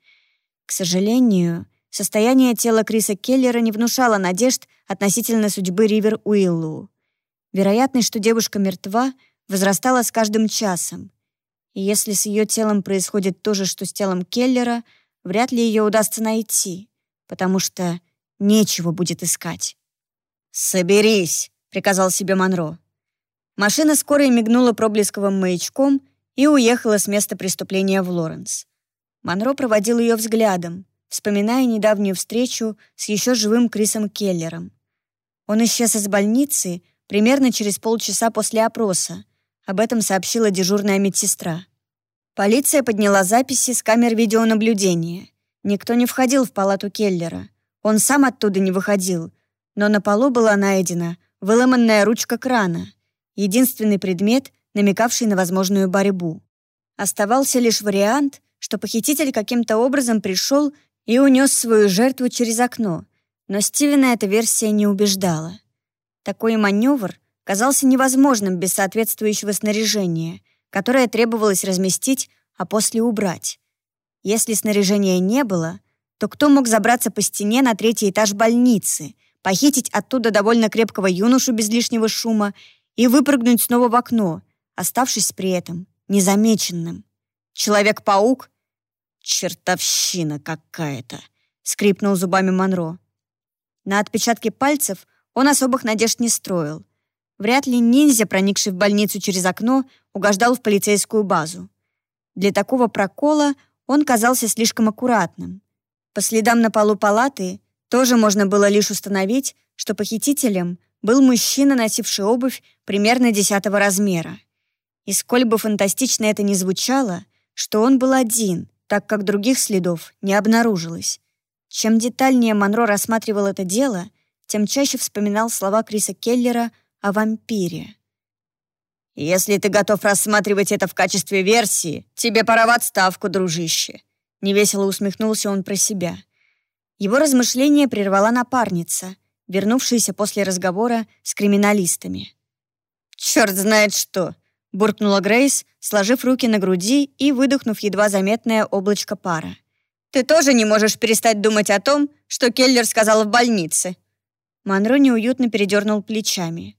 К сожалению, состояние тела Криса Келлера не внушало надежд относительно судьбы Ривер Уиллу. Вероятность, что девушка мертва, возрастала с каждым часом. И если с ее телом происходит то же, что с телом Келлера, вряд ли ее удастся найти, потому что нечего будет искать. «Соберись», — приказал себе Монро. Машина скорой мигнула проблесковым маячком и уехала с места преступления в Лоренс. Монро проводил ее взглядом, вспоминая недавнюю встречу с еще живым Крисом Келлером. Он исчез из больницы примерно через полчаса после опроса, об этом сообщила дежурная медсестра. Полиция подняла записи с камер видеонаблюдения. Никто не входил в палату Келлера. Он сам оттуда не выходил. Но на полу была найдена выломанная ручка крана. Единственный предмет, намекавший на возможную борьбу. Оставался лишь вариант, что похититель каким-то образом пришел и унес свою жертву через окно, но Стивена эта версия не убеждала. Такой маневр казался невозможным без соответствующего снаряжения, которое требовалось разместить, а после убрать. Если снаряжения не было, то кто мог забраться по стене на третий этаж больницы, похитить оттуда довольно крепкого юношу без лишнего шума и выпрыгнуть снова в окно, оставшись при этом незамеченным? Человек-паук? Чертовщина какая-то, скрипнул зубами Монро. На отпечатки пальцев он особых надежд не строил — Вряд ли ниндзя, проникший в больницу через окно, угождал в полицейскую базу. Для такого прокола он казался слишком аккуратным. По следам на полу палаты тоже можно было лишь установить, что похитителем был мужчина, носивший обувь примерно десятого размера. И сколь бы фантастично это ни звучало, что он был один, так как других следов не обнаружилось. Чем детальнее Монро рассматривал это дело, тем чаще вспоминал слова Криса Келлера — о вампире. «Если ты готов рассматривать это в качестве версии, тебе пора в отставку, дружище», — невесело усмехнулся он про себя. Его размышление прервала напарница, вернувшаяся после разговора с криминалистами. «Черт знает что!» — буркнула Грейс, сложив руки на груди и выдохнув едва заметное облачко пара. «Ты тоже не можешь перестать думать о том, что Келлер сказал в больнице». Монро неуютно передернул плечами.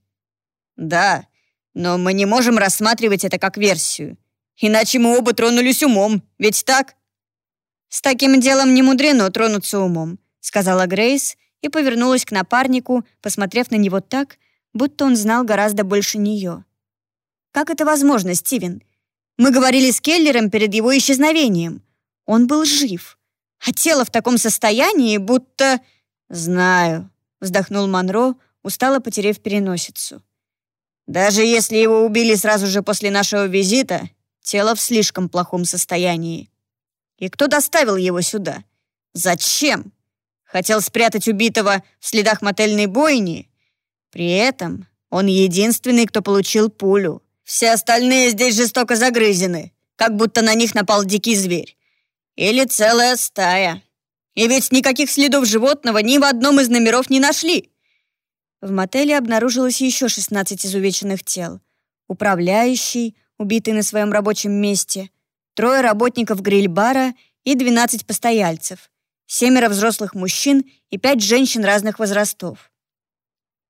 «Да, но мы не можем рассматривать это как версию. Иначе мы оба тронулись умом, ведь так?» «С таким делом не мудрено тронуться умом», сказала Грейс и повернулась к напарнику, посмотрев на него так, будто он знал гораздо больше нее. «Как это возможно, Стивен? Мы говорили с Келлером перед его исчезновением. Он был жив. А тело в таком состоянии, будто...» «Знаю», — вздохнул Монро, устало потеряв переносицу. «Даже если его убили сразу же после нашего визита, тело в слишком плохом состоянии. И кто доставил его сюда? Зачем? Хотел спрятать убитого в следах мотельной бойни? При этом он единственный, кто получил пулю. Все остальные здесь жестоко загрызены, как будто на них напал дикий зверь. Или целая стая. И ведь никаких следов животного ни в одном из номеров не нашли. В мотеле обнаружилось еще 16 изувеченных тел. Управляющий, убитый на своем рабочем месте, трое работников гриль-бара и 12 постояльцев, семеро взрослых мужчин и пять женщин разных возрастов.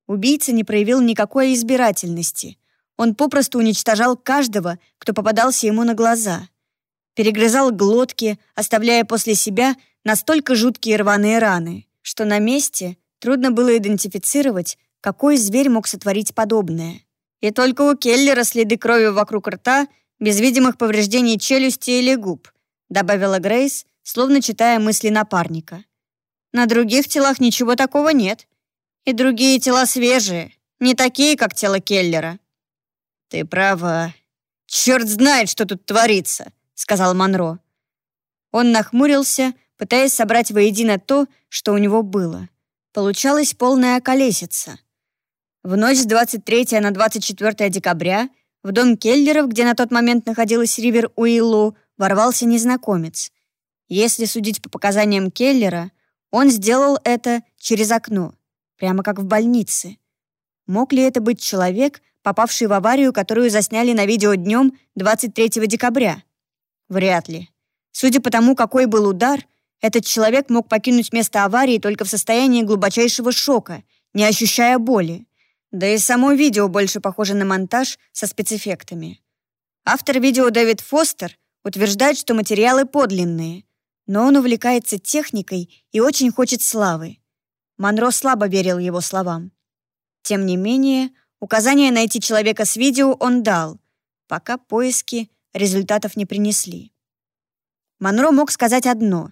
Убийца не проявил никакой избирательности. Он попросту уничтожал каждого, кто попадался ему на глаза. Перегрызал глотки, оставляя после себя настолько жуткие рваные раны, что на месте трудно было идентифицировать, какой зверь мог сотворить подобное. И только у Келлера следы крови вокруг рта, без видимых повреждений челюсти или губ, добавила Грейс, словно читая мысли напарника. На других телах ничего такого нет. И другие тела свежие, не такие, как тело Келлера». «Ты права. Черт знает, что тут творится», — сказал Монро. Он нахмурился, пытаясь собрать воедино то, что у него было. Получалась полная колесица. В ночь с 23 на 24 декабря в дом Келлеров, где на тот момент находилась Ривер Уиллу, ворвался незнакомец. Если судить по показаниям Келлера, он сделал это через окно прямо как в больнице. Мог ли это быть человек, попавший в аварию, которую засняли на видео днем 23 декабря? Вряд ли. Судя по тому, какой был удар, этот человек мог покинуть место аварии только в состоянии глубочайшего шока, не ощущая боли. Да и само видео больше похоже на монтаж со спецэффектами. Автор видео Дэвид Фостер утверждает, что материалы подлинные, но он увлекается техникой и очень хочет славы. Монро слабо верил его словам. Тем не менее, указание найти человека с видео он дал, пока поиски результатов не принесли. Монро мог сказать одно.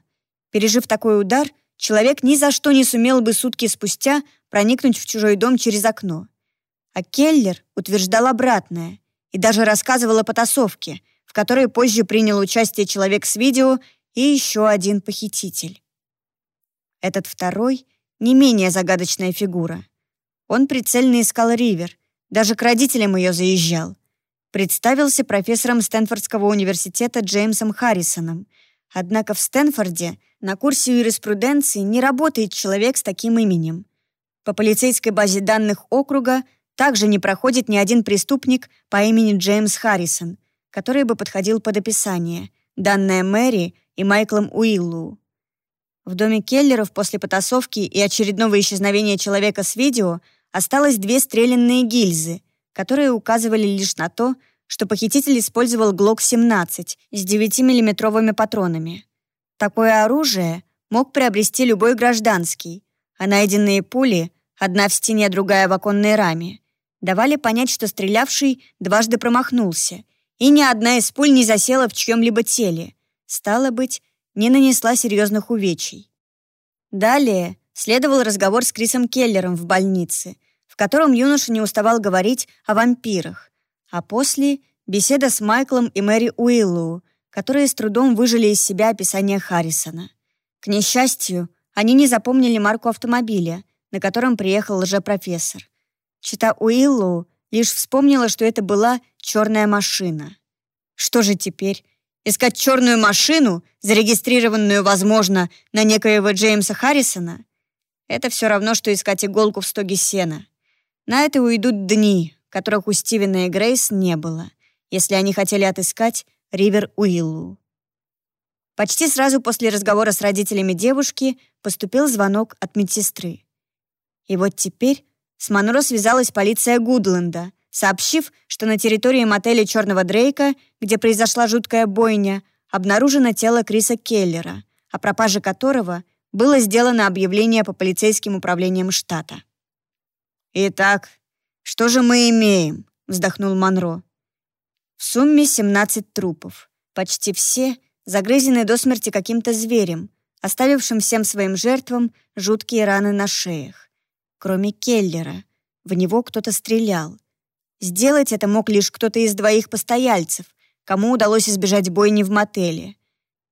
Пережив такой удар, человек ни за что не сумел бы сутки спустя проникнуть в чужой дом через окно. А Келлер утверждал обратное и даже рассказывал о потасовке, в которой позже принял участие человек с видео и еще один похититель. Этот второй не менее загадочная фигура. Он прицельно искал Ривер, даже к родителям ее заезжал. Представился профессором Стэнфордского университета Джеймсом Харрисоном. Однако в Стэнфорде на курсе юриспруденции не работает человек с таким именем. По полицейской базе данных округа также не проходит ни один преступник по имени Джеймс Харрисон, который бы подходил под описание, данное Мэри и Майклом Уиллу. В доме Келлеров после потасовки и очередного исчезновения человека с видео осталось две стрелянные гильзы, которые указывали лишь на то, что похититель использовал ГЛОК-17 с 9-миллиметровыми патронами. Такое оружие мог приобрести любой гражданский, а найденные пули, одна в стене, другая в оконной раме, давали понять, что стрелявший дважды промахнулся, и ни одна из пуль не засела в чьем-либо теле. Стало быть, не нанесла серьезных увечий. Далее следовал разговор с Крисом Келлером в больнице, в котором юноша не уставал говорить о вампирах, а после — беседа с Майклом и Мэри Уиллоу, которые с трудом выжили из себя описание Харрисона. К несчастью, они не запомнили марку автомобиля, на котором приехал лжепрофессор. Чита Уиллоу лишь вспомнила, что это была черная машина. Что же теперь? Искать черную машину, зарегистрированную, возможно, на некоего Джеймса Харрисона, это все равно, что искать иголку в стоге сена. На это уйдут дни, которых у Стивена и Грейс не было, если они хотели отыскать Ривер Уиллу. Почти сразу после разговора с родителями девушки поступил звонок от медсестры. И вот теперь с Монро связалась полиция Гудленда, сообщив, что на территории мотеля «Черного Дрейка», где произошла жуткая бойня, обнаружено тело Криса Келлера, о пропаже которого было сделано объявление по полицейским управлениям штата. «Итак, что же мы имеем?» — вздохнул Монро. В сумме 17 трупов. Почти все загрызены до смерти каким-то зверем, оставившим всем своим жертвам жуткие раны на шеях. Кроме Келлера, в него кто-то стрелял. Сделать это мог лишь кто-то из двоих постояльцев, кому удалось избежать бойни в мотеле.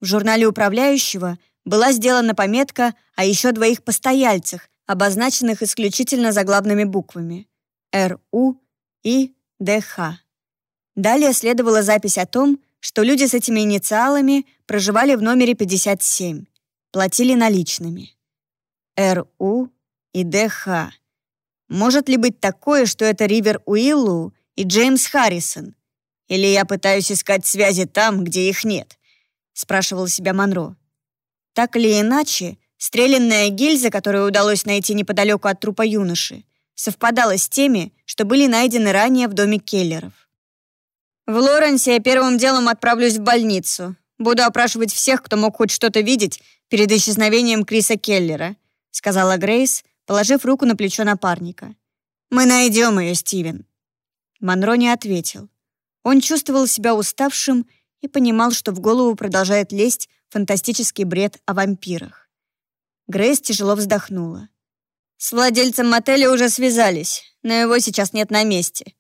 В журнале управляющего была сделана пометка о еще двоих постояльцах, обозначенных исключительно заглавными буквами РУ и ДХ. Далее следовала запись о том, что люди с этими инициалами проживали в номере 57, платили наличными. РУ и ДХ. Может ли быть такое, что это Ривер Уиллу и Джеймс Харрисон? Или я пытаюсь искать связи там, где их нет? Спрашивал себя Монро. Так или иначе, стрелянная гильза, которую удалось найти неподалеку от трупа юноши, совпадала с теми, что были найдены ранее в доме Келлеров. В Лоренсе я первым делом отправлюсь в больницу. Буду опрашивать всех, кто мог хоть что-то видеть перед исчезновением Криса Келлера», сказала Грейс, положив руку на плечо напарника. «Мы найдем ее, Стивен». Монро не ответил. Он чувствовал себя уставшим и понимал, что в голову продолжает лезть фантастический бред о вампирах. Грейс тяжело вздохнула. «С владельцем мотеля уже связались, но его сейчас нет на месте.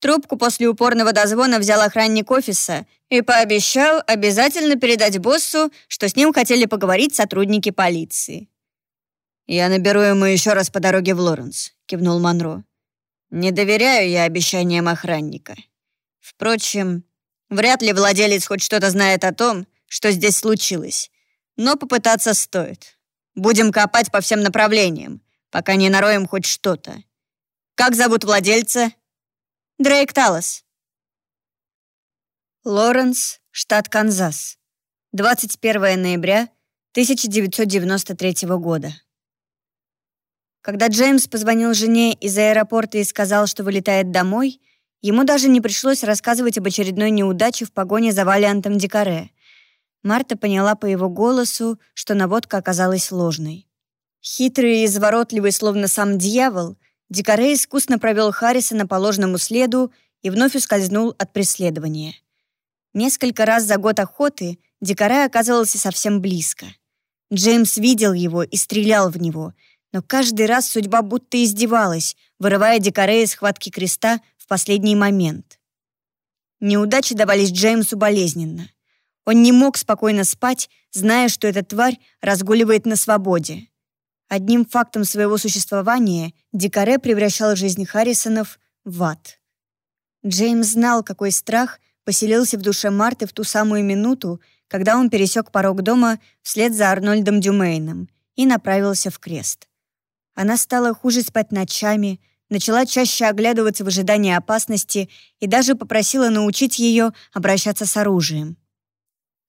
Трубку после упорного дозвона взял охранник офиса и пообещал обязательно передать боссу, что с ним хотели поговорить сотрудники полиции. «Я наберу ему еще раз по дороге в Лоренс», — кивнул Монро. «Не доверяю я обещаниям охранника. Впрочем, вряд ли владелец хоть что-то знает о том, что здесь случилось. Но попытаться стоит. Будем копать по всем направлениям, пока не нароем хоть что-то. Как зовут владельца?» Дрейк Талос. Лоренс, штат Канзас. 21 ноября 1993 года. Когда Джеймс позвонил жене из аэропорта и сказал, что вылетает домой, ему даже не пришлось рассказывать об очередной неудаче в погоне за Валиантом Дикаре. Марта поняла по его голосу, что наводка оказалась ложной. Хитрый и изворотливый, словно сам дьявол, Дикаре искусно провел Харрисона по ложному следу и вновь ускользнул от преследования. Несколько раз за год охоты Дикаре оказывался совсем близко. Джеймс видел его и стрелял в него, но каждый раз судьба будто издевалась, вырывая Дикаре из схватки креста в последний момент. Неудачи давались Джеймсу болезненно. Он не мог спокойно спать, зная, что эта тварь разгуливает на свободе. Одним фактом своего существования Дикаре превращал жизнь Харрисонов в ад. Джеймс знал, какой страх поселился в душе Марты в ту самую минуту, когда он пересек порог дома вслед за Арнольдом Дюмейном и направился в крест. Она стала хуже спать ночами, начала чаще оглядываться в ожидании опасности и даже попросила научить ее обращаться с оружием.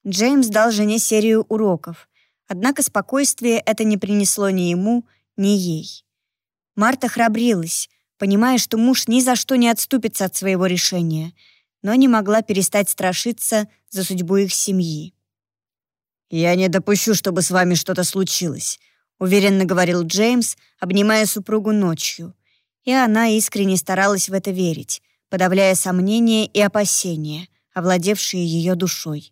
Джеймс дал жене серию уроков, Однако спокойствие это не принесло ни ему, ни ей. Марта храбрилась, понимая, что муж ни за что не отступится от своего решения, но не могла перестать страшиться за судьбу их семьи. «Я не допущу, чтобы с вами что-то случилось», уверенно говорил Джеймс, обнимая супругу ночью. И она искренне старалась в это верить, подавляя сомнения и опасения, овладевшие ее душой.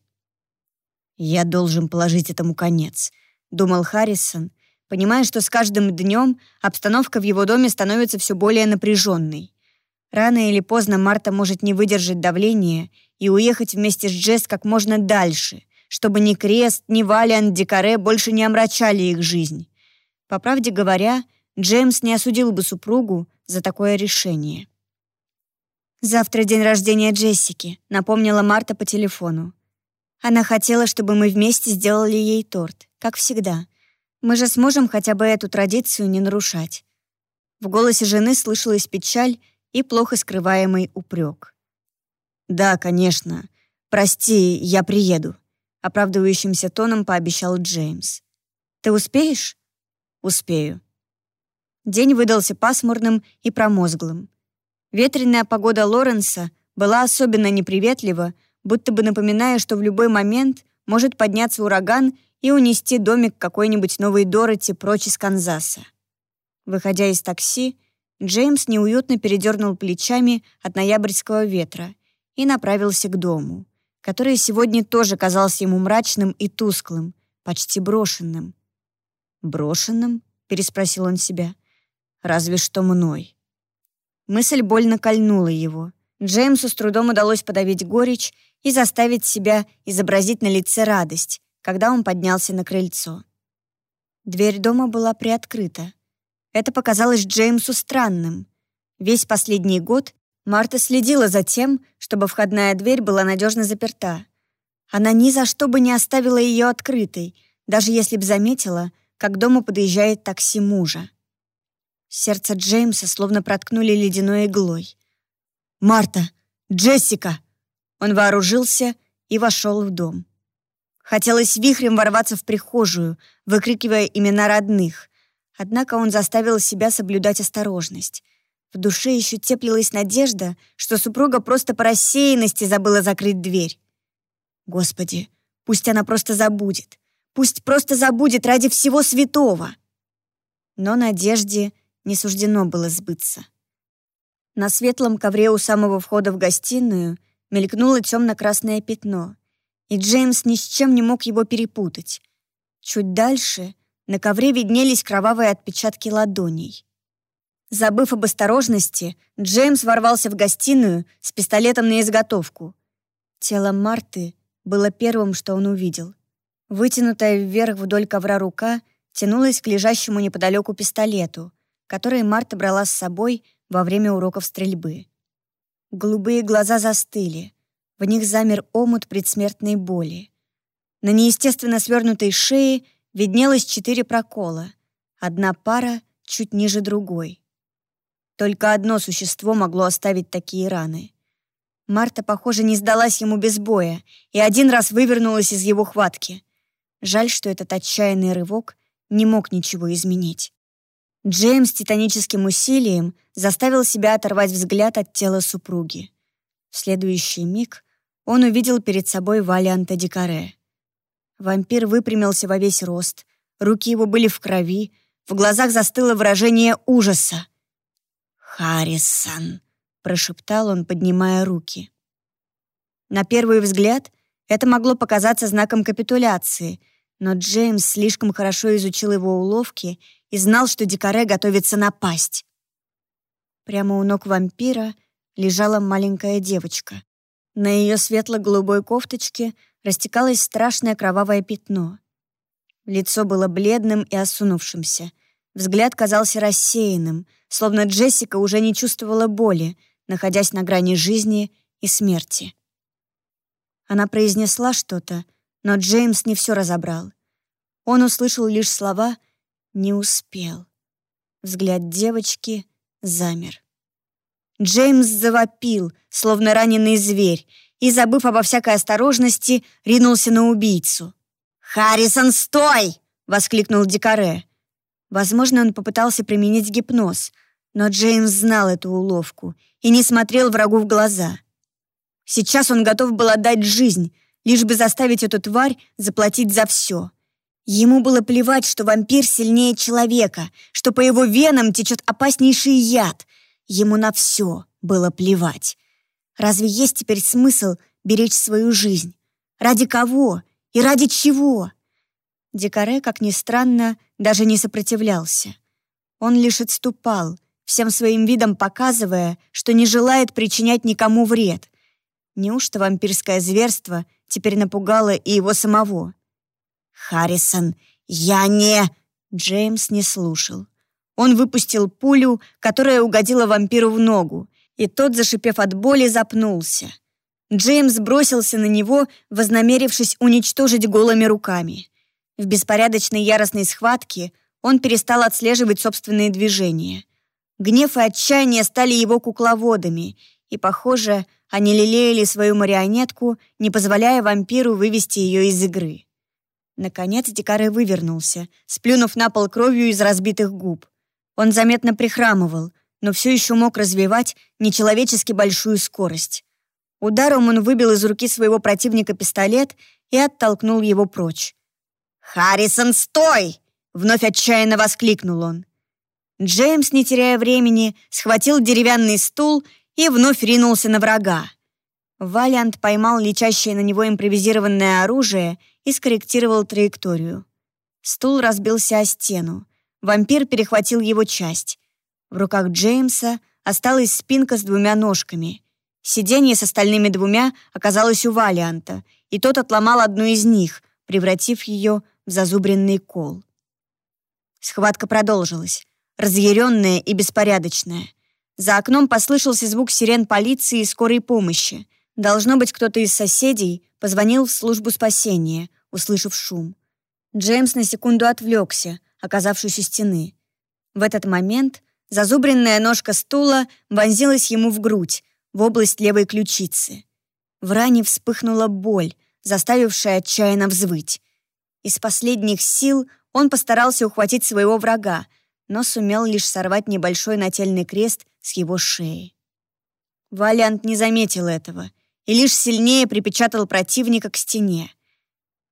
«Я должен положить этому конец», — думал Харрисон, понимая, что с каждым днем обстановка в его доме становится все более напряженной. Рано или поздно Марта может не выдержать давления и уехать вместе с Джесс как можно дальше, чтобы ни Крест, ни Валиан Дикаре больше не омрачали их жизнь. По правде говоря, Джеймс не осудил бы супругу за такое решение. «Завтра день рождения Джессики», — напомнила Марта по телефону. Она хотела, чтобы мы вместе сделали ей торт, как всегда. Мы же сможем хотя бы эту традицию не нарушать. В голосе жены слышалась печаль и плохо скрываемый упрек. «Да, конечно. Прости, я приеду», — оправдывающимся тоном пообещал Джеймс. «Ты успеешь?» «Успею». День выдался пасмурным и промозглым. Ветреная погода Лоренса была особенно неприветлива, будто бы напоминая, что в любой момент может подняться ураган и унести домик какой-нибудь новой Дороти прочь из Канзаса. Выходя из такси, Джеймс неуютно передернул плечами от ноябрьского ветра и направился к дому, который сегодня тоже казался ему мрачным и тусклым, почти брошенным. «Брошенным?» — переспросил он себя. «Разве что мной». Мысль больно кольнула его. Джеймсу с трудом удалось подавить горечь и заставить себя изобразить на лице радость, когда он поднялся на крыльцо. Дверь дома была приоткрыта. Это показалось Джеймсу странным. Весь последний год Марта следила за тем, чтобы входная дверь была надежно заперта. Она ни за что бы не оставила ее открытой, даже если бы заметила, как к дому подъезжает такси мужа. Сердце Джеймса словно проткнули ледяной иглой. «Марта! Джессика!» Он вооружился и вошел в дом. Хотелось вихрем ворваться в прихожую, выкрикивая имена родных. Однако он заставил себя соблюдать осторожность. В душе еще теплилась надежда, что супруга просто по рассеянности забыла закрыть дверь. Господи, пусть она просто забудет. Пусть просто забудет ради всего святого. Но надежде не суждено было сбыться. На светлом ковре у самого входа в гостиную мелькнуло темно-красное пятно, и Джеймс ни с чем не мог его перепутать. Чуть дальше на ковре виднелись кровавые отпечатки ладоней. Забыв об осторожности, Джеймс ворвался в гостиную с пистолетом на изготовку. Тело Марты было первым, что он увидел. Вытянутая вверх вдоль ковра рука тянулась к лежащему неподалеку пистолету, который Марта брала с собой во время уроков стрельбы. Голубые глаза застыли. В них замер омут предсмертной боли. На неестественно свернутой шее виднелось четыре прокола. Одна пара чуть ниже другой. Только одно существо могло оставить такие раны. Марта, похоже, не сдалась ему без боя и один раз вывернулась из его хватки. Жаль, что этот отчаянный рывок не мог ничего изменить. Джеймс титаническим усилием заставил себя оторвать взгляд от тела супруги. В следующий миг он увидел перед собой Валианта Дикаре. Вампир выпрямился во весь рост, руки его были в крови, в глазах застыло выражение ужаса. «Харрисон», — прошептал он, поднимая руки. На первый взгляд это могло показаться знаком капитуляции, но Джеймс слишком хорошо изучил его уловки и знал, что Дикаре готовится напасть. Прямо у ног вампира лежала маленькая девочка. На ее светло-голубой кофточке растекалось страшное кровавое пятно. Лицо было бледным и осунувшимся. Взгляд казался рассеянным, словно Джессика уже не чувствовала боли, находясь на грани жизни и смерти. Она произнесла что-то, но Джеймс не все разобрал. Он услышал лишь слова «не успел». Взгляд девочки замер. Джеймс завопил, словно раненый зверь, и, забыв обо всякой осторожности, ринулся на убийцу. «Харрисон, стой!» — воскликнул Дикаре. Возможно, он попытался применить гипноз, но Джеймс знал эту уловку и не смотрел врагу в глаза. Сейчас он готов был отдать жизнь, лишь бы заставить эту тварь заплатить за все. Ему было плевать, что вампир сильнее человека, что по его венам течет опаснейший яд. Ему на все было плевать. Разве есть теперь смысл беречь свою жизнь? Ради кого и ради чего? Дикаре, как ни странно, даже не сопротивлялся. Он лишь отступал, всем своим видом показывая, что не желает причинять никому вред. Неужто вампирское зверство теперь напугало и его самого? «Харрисон, я не...» Джеймс не слушал. Он выпустил пулю, которая угодила вампиру в ногу, и тот, зашипев от боли, запнулся. Джеймс бросился на него, вознамерившись уничтожить голыми руками. В беспорядочной яростной схватке он перестал отслеживать собственные движения. Гнев и отчаяние стали его кукловодами, и, похоже, они лелеяли свою марионетку, не позволяя вампиру вывести ее из игры. Наконец Дикаре вывернулся, сплюнув на пол кровью из разбитых губ. Он заметно прихрамывал, но все еще мог развивать нечеловечески большую скорость. Ударом он выбил из руки своего противника пистолет и оттолкнул его прочь. «Харрисон, стой!» — вновь отчаянно воскликнул он. Джеймс, не теряя времени, схватил деревянный стул и вновь ринулся на врага. Валиант поймал летящее на него импровизированное оружие и скорректировал траекторию. Стул разбился о стену. Вампир перехватил его часть. В руках Джеймса осталась спинка с двумя ножками. Сиденье с остальными двумя оказалось у Валианта, и тот отломал одну из них, превратив ее в зазубренный кол. Схватка продолжилась, разъяренная и беспорядочная. За окном послышался звук сирен полиции и скорой помощи. Должно быть, кто-то из соседей позвонил в службу спасения, услышав шум. Джеймс на секунду отвлекся, оказавшись у стены. В этот момент зазубренная ножка стула вонзилась ему в грудь, в область левой ключицы. В ране вспыхнула боль, заставившая отчаянно взвыть. Из последних сил он постарался ухватить своего врага, но сумел лишь сорвать небольшой нательный крест с его шеи. Валиант не заметил этого и лишь сильнее припечатал противника к стене.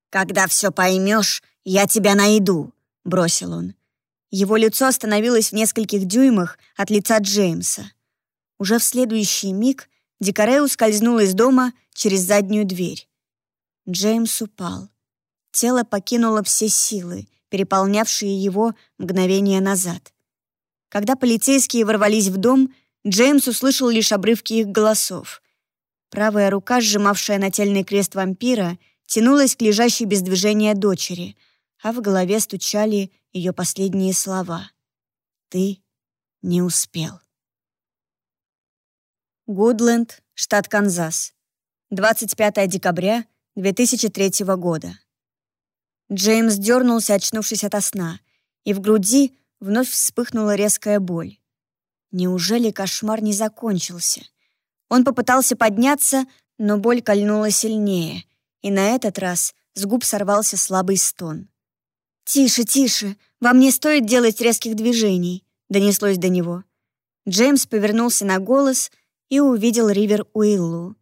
«Когда все поймешь, я тебя найду», — бросил он. Его лицо остановилось в нескольких дюймах от лица Джеймса. Уже в следующий миг Дикаре ускользнул из дома через заднюю дверь. Джеймс упал. Тело покинуло все силы, переполнявшие его мгновение назад. Когда полицейские ворвались в дом, Джеймс услышал лишь обрывки их голосов. Правая рука, сжимавшая нательный крест вампира, тянулась к лежащей без движения дочери, а в голове стучали ее последние слова. «Ты не успел». Гудленд, штат Канзас. 25 декабря 2003 года. Джеймс дернулся, очнувшись ото сна, и в груди вновь вспыхнула резкая боль. Неужели кошмар не закончился? Он попытался подняться, но боль кольнула сильнее, и на этот раз с губ сорвался слабый стон. «Тише, тише, вам не стоит делать резких движений», — донеслось до него. Джеймс повернулся на голос и увидел Ривер Уиллу.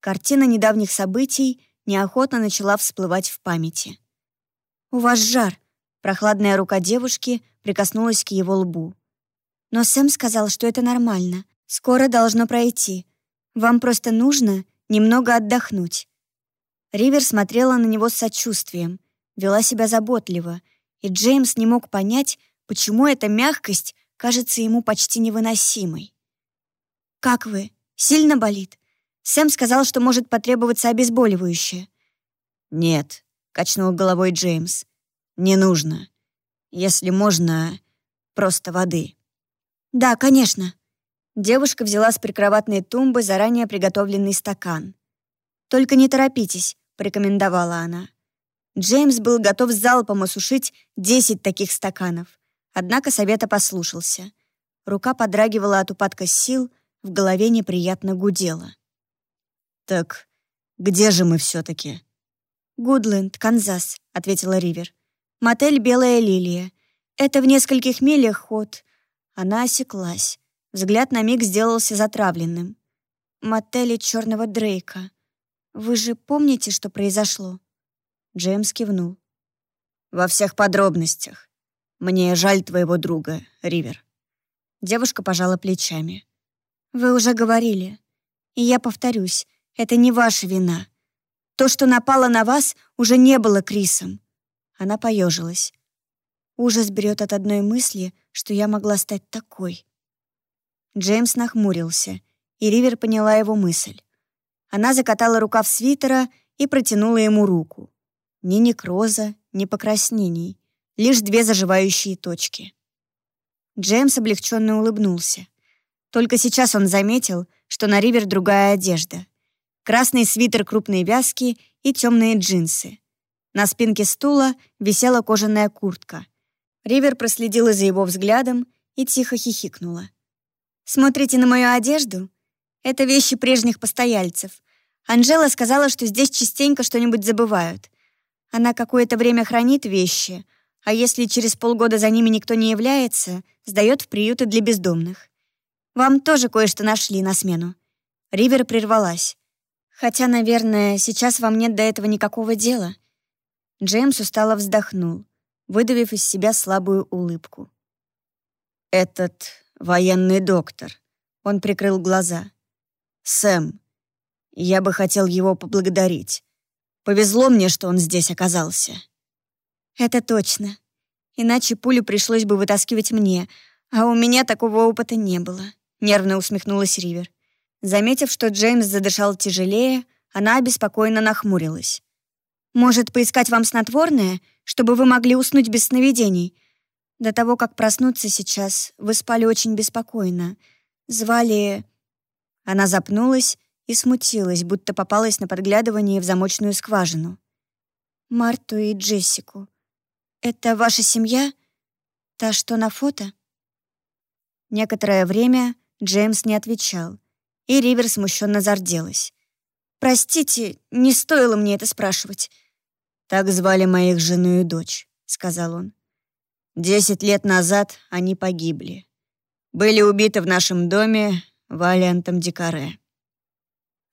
Картина недавних событий неохотно начала всплывать в памяти. «У вас жар», — прохладная рука девушки прикоснулась к его лбу. «Но Сэм сказал, что это нормально. Скоро должно пройти. Вам просто нужно немного отдохнуть». Ривер смотрела на него с сочувствием, вела себя заботливо, и Джеймс не мог понять, почему эта мягкость кажется ему почти невыносимой. «Как вы? Сильно болит?» Сэм сказал, что может потребоваться обезболивающее. «Нет», — качнул головой Джеймс. «Не нужно. Если можно, просто воды». «Да, конечно». Девушка взяла с прикроватной тумбы заранее приготовленный стакан. «Только не торопитесь», — порекомендовала она. Джеймс был готов залпом осушить десять таких стаканов, однако совета послушался. Рука подрагивала от упадка сил, в голове неприятно гудело. «Так где же мы все-таки?» «Гудленд, Канзас», — ответила Ривер. «Мотель «Белая лилия». Это в нескольких милях от...» Она осеклась. Взгляд на миг сделался затравленным. «Мотеле черного Дрейка. Вы же помните, что произошло?» Джеймс кивнул. «Во всех подробностях. Мне жаль твоего друга, Ривер». Девушка пожала плечами. «Вы уже говорили. И я повторюсь, это не ваша вина. То, что напало на вас, уже не было Крисом». Она поежилась. Ужас берет от одной мысли, что я могла стать такой. Джеймс нахмурился, и Ривер поняла его мысль. Она закатала рукав свитера и протянула ему руку. Ни некроза, ни покраснений, лишь две заживающие точки. Джеймс облегченно улыбнулся. Только сейчас он заметил, что на Ривер другая одежда красный свитер крупной вязки и темные джинсы. На спинке стула висела кожаная куртка. Ривер проследила за его взглядом и тихо хихикнула. «Смотрите на мою одежду? Это вещи прежних постояльцев. Анжела сказала, что здесь частенько что-нибудь забывают. Она какое-то время хранит вещи, а если через полгода за ними никто не является, сдает в приюты для бездомных. Вам тоже кое-что нашли на смену». Ривер прервалась. Хотя, наверное, сейчас вам нет до этого никакого дела. Джеймс устало вздохнул, выдавив из себя слабую улыбку. «Этот военный доктор». Он прикрыл глаза. «Сэм, я бы хотел его поблагодарить. Повезло мне, что он здесь оказался. Это точно. Иначе пулю пришлось бы вытаскивать мне, а у меня такого опыта не было. Нервно усмехнулась Ривер. Заметив, что Джеймс задышал тяжелее, она обеспокоенно нахмурилась. «Может, поискать вам снотворное, чтобы вы могли уснуть без сновидений? До того, как проснуться сейчас, вы спали очень беспокойно. Звали...» Она запнулась и смутилась, будто попалась на подглядывание в замочную скважину. «Марту и Джессику. Это ваша семья? Та, что на фото?» Некоторое время Джеймс не отвечал, и Ривер смущенно зарделась. «Простите, не стоило мне это спрашивать». «Так звали моих жену и дочь», — сказал он. «Десять лет назад они погибли. Были убиты в нашем доме Валиантом Дикаре».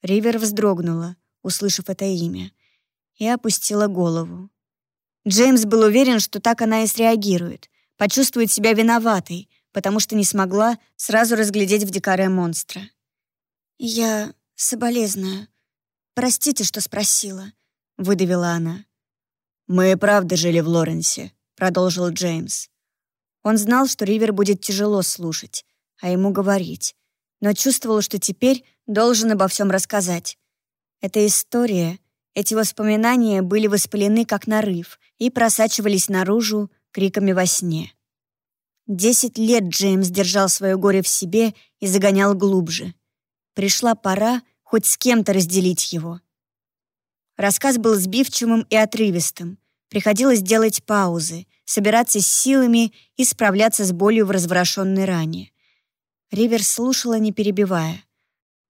Ривер вздрогнула, услышав это имя, и опустила голову. Джеймс был уверен, что так она и среагирует, почувствует себя виноватой, потому что не смогла сразу разглядеть в дикаре монстра. «Я соболезную. Простите, что спросила», — выдавила она. «Мы и правда жили в Лоренсе», — продолжил Джеймс. Он знал, что Ривер будет тяжело слушать, а ему говорить, но чувствовал, что теперь должен обо всем рассказать. Эта история, эти воспоминания были воспалены как нарыв и просачивались наружу криками во сне. Десять лет Джеймс держал свое горе в себе и загонял глубже. Пришла пора хоть с кем-то разделить его. Рассказ был сбивчивым и отрывистым. Приходилось делать паузы, собираться с силами и справляться с болью в разворошенной ране. Ривер слушала, не перебивая.